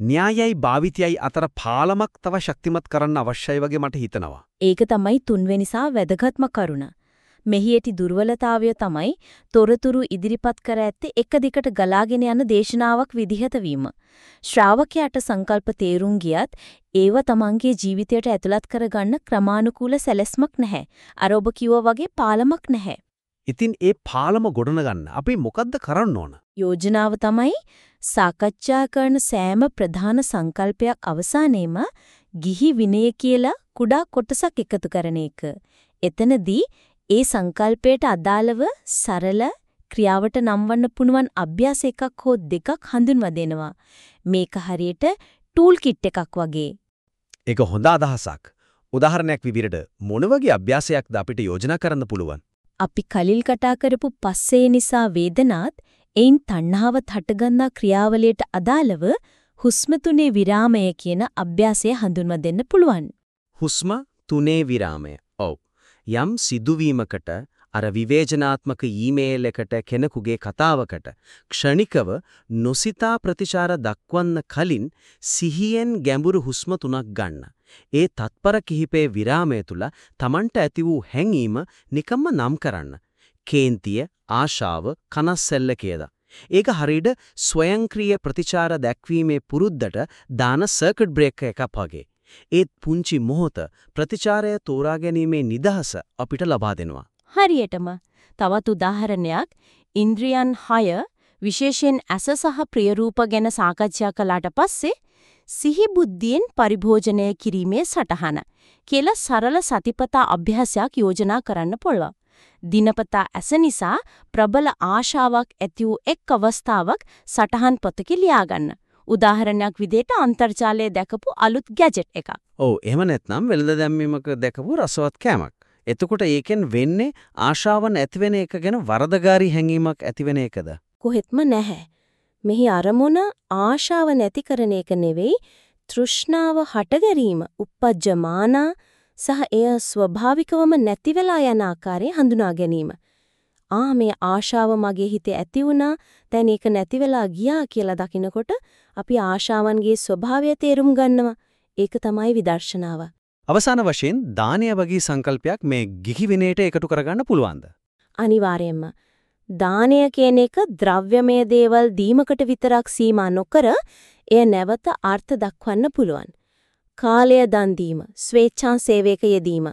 S3: න්‍යායයි භාවිතයයි අතර පාලමක් තව ශක්තිමත් කරන්න අවශ්‍යයි වගේ මට හිතෙනවා.
S13: ඒක තමයි තුන්වෙනි සහ වැදගත්ම කරුණ. මෙහි ඇති දුර්වලතාවය තමයි තොරතුරු ඉදිරිපත් කර ඇත්තේ එක දිගට ගලාගෙන යන දේශනාවක් විදිහට වීම. ශ්‍රාවකයාට සංකල්ප තේරුම් ගියත් ඒව තමන්ගේ ජීවිතයට ඇතුළත් කරගන්න ක්‍රමානුකූල සැලැස්මක් නැහැ. අර ඔබ කිව්වා වගේ පාලමක් නැහැ.
S3: ඉතින් ඒ පාලම ගොඩනගන්න අපි මොකද්ද කරන්න ඕන?
S13: යෝජනාව තමයි සාකච්ඡා කරන සෑම ප්‍රධාන සංකල්පයක් අවසානයේම ගිහි විනය කියලා කුඩා කොටසක් එකතු කරන එක. එතනදී ඒ සංකල්පයට අදාළව සරල ක්‍රියාවට නම්වන්න පුණුවන් අභ්‍යාස එකක් හෝ දෙකක් හඳුන්වා දෙනවා. මේක හරියට ටූල් කිට් එකක් වගේ.
S16: ඒක හොඳ අදහසක්. උදාහරණයක් විදිහට මොන වගේ අභ්‍යාසයක්ද අපිට යෝජනා කරන්න පුළුවන්?
S13: අපි කලිල් කතා කරපු පස්සේ නිසා වේදනාත් එයින් තණ්හාවත් හටගන්නා ක්‍රියාවලියට අදාළව හුස්ම තුනේ විරාමය කියන අභ්‍යාසය හඳුන්වා දෙන්න පුළුවන්.
S3: හුස්ම තුනේ විරාමය. ඔව්. යම් සිදුවීමකට අර විවේචනාත්මක ඊමේල් එකට කෙනෙකුගේ කතාවකට ක්ෂණිකව නොසිතා ප්‍රතිචාර දක්වන්න කලින් සිහියෙන් ගැඹුරු හුස්ම තුනක් ගන්න. ඒ තත්පර කිහිපේ විරාමය තුල Tamanට ඇති වූ හැඟීම නිකම්ම නම් කරන්න. කේන්තිය, ආශාව, කනස්සෙල්ල කියලා. ඒක හරියට ස්වයංක්‍රීය ප්‍රතිචාර දැක්වීමේ පුරුද්දට දාන සර්කිට් බ්‍රේකර් එකක් වගේ. ඒත් පුංචි මොහොත ප්‍රතිචාරය තෝරා ගැනීමේ නිදහස අපිට ලබා දෙනවා.
S13: හරියටම තවත් උදාහරණයක් ඉන්ද්‍රියන් 6 විශේෂයෙන් ඇස සහ ප්‍රිය රූප ගැන සාකච්ඡා කළාට පස්සේ සිහි බුද්ධියෙන් පරිභෝජනය කිරීමේ සටහන කියලා සරල සතිපතා අභ්‍යාසයක් යෝජනා කරන්න පුළුවන්. දිනපතා ඇස නිසා ප්‍රබල ආශාවක් ඇති වූ එක් අවස්ථාවක් සටහන් පොතක ලියාගන්න. උදාහරණයක් විදිහට අන්තර්ජාලයේ දැකපු අලුත් ගැජට් එකක්.
S3: ඔව් එහෙම නැත්නම් වෙළඳ දැම්මීමක දැකපු රසවත් කෑමක්. එතකොට ඒකෙන් වෙන්නේ ආශාවන් ඇතිවෙන එක ගැන වරදගාරී හැඟීමක් ඇතිවෙන එකද?
S13: කොහෙත්ම නැහැ. මෙහි අරමුණ ආශාව නැති කරන එක නෙවෙයි තෘෂ්ණාව හටගැරීම, uppajjamana සහ එය ස්වභාවිකවම නැති වෙලා යන ආකාරය හඳුනා ගැනීම. ආ මේ ආශාව මගේ හිතේ ඇති වුණා දැන් ඒක නැති වෙලා ගියා කියලා දකිනකොට අපි ආශාවන්ගේ ස්වභාවය තේරුම් ගන්නවා. ඒක තමයි විදර්ශනාව.
S16: අවසාන වශයෙන් දානය වගේ සංකල්පයක් මේ ගිහි විනයට එකතු කරගන්න පුළුවන්ද?
S13: අනිවාර්යයෙන්ම. දානය කියන එක ද්‍රව්‍යමය දේවල් දීමකට විතරක් සීමා නොකර එය නැවත අර්ථ දක්වන්න පුළුවන්. කාලය දන් දීම, ස්වේච්ඡා සේවයක යෙදීම,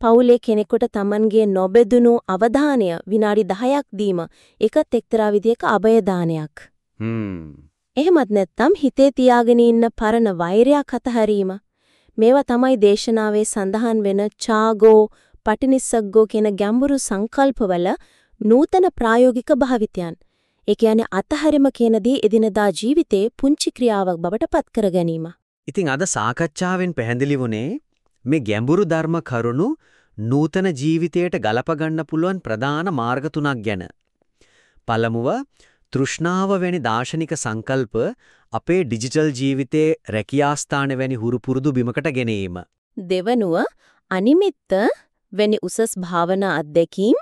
S13: පවුලේ කෙනෙකුට Tamanගේ නොබෙදුණු අවධානය විනාඩි 10ක් දීම ඒකත් එක්තරා විදියක අබය දානයක්.
S16: හ්ම්.
S13: එහෙමත් නැත්නම් හිතේ තියාගෙන ඉන්න පරණ වෛරයක් අතහැරීම. මේවා තමයි දේශනාවේ සඳහන් වෙන චාගෝ, පටිනිස්සග්ගෝ කියන ගැඹුරු සංකල්පවල නූතන ප්‍රායෝගික භාවිතයන්. ඒ කියන්නේ අතහැරීම කියන දේ එදිනදා ජීවිතේ පුංචි ක්‍රියාවක් බවට පත් කර ගැනීම.
S3: ඉතින් අද සාකච්ඡාවෙන් පැහැදිලි වුණේ මේ ගැඹුරු ධර්ම කරුණු නූතන ජීවිතයට ගලප ගන්න පුළුවන් ප්‍රධාන මාර්ග තුනක් ගැන. පළමුව තෘෂ්ණාව වැනි දාර්ශනික සංකල්ප අපේ ඩිජිටල් ජීවිතයේ රැකියාස්ථාන වැනි හුරු පුරුදු බිමකට ගෙනීම.
S13: දෙවනුව අනිමිත්ත වැනි උසස් භාවනා අධ්‍යක්ීම්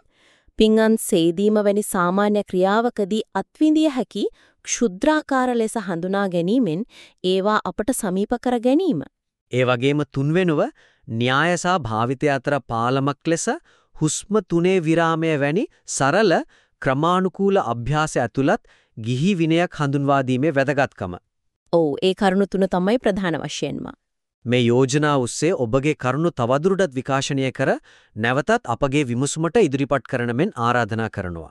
S13: පිංගන් සේදීම වැනි සාමාන්‍ය ක්‍රියාවකදී අත්විඳිය හැකි ක්ෂුද්‍රාකාර ලෙස හඳුනා ගැනීමෙන් ඒවා අපට සමීප කර ගැනීම.
S3: ඒ වගේම තුන්වෙනුව න්‍යාය සහ භාවිතය අතර පාලමක් ලෙස හුස්ම තුනේ විරාමය වැනි සරල ක්‍රමානුකූල අභ්‍යාස ඇතුළත් ගිහි විනයක් හඳුන්වා දීමේ වැදගත්කම.
S13: ඔව් ඒ කරුණු තුන තමයි ප්‍රධාන වශයෙන්ම.
S3: මේ යෝජනා ඔස්සේ ඔබගේ කරුණු තවදුරටත් විකාශනය කර නැවතත් අපගේ විමසුමට ඉදිරිපත් කරන මෙන් ආරාධනා කරනවා.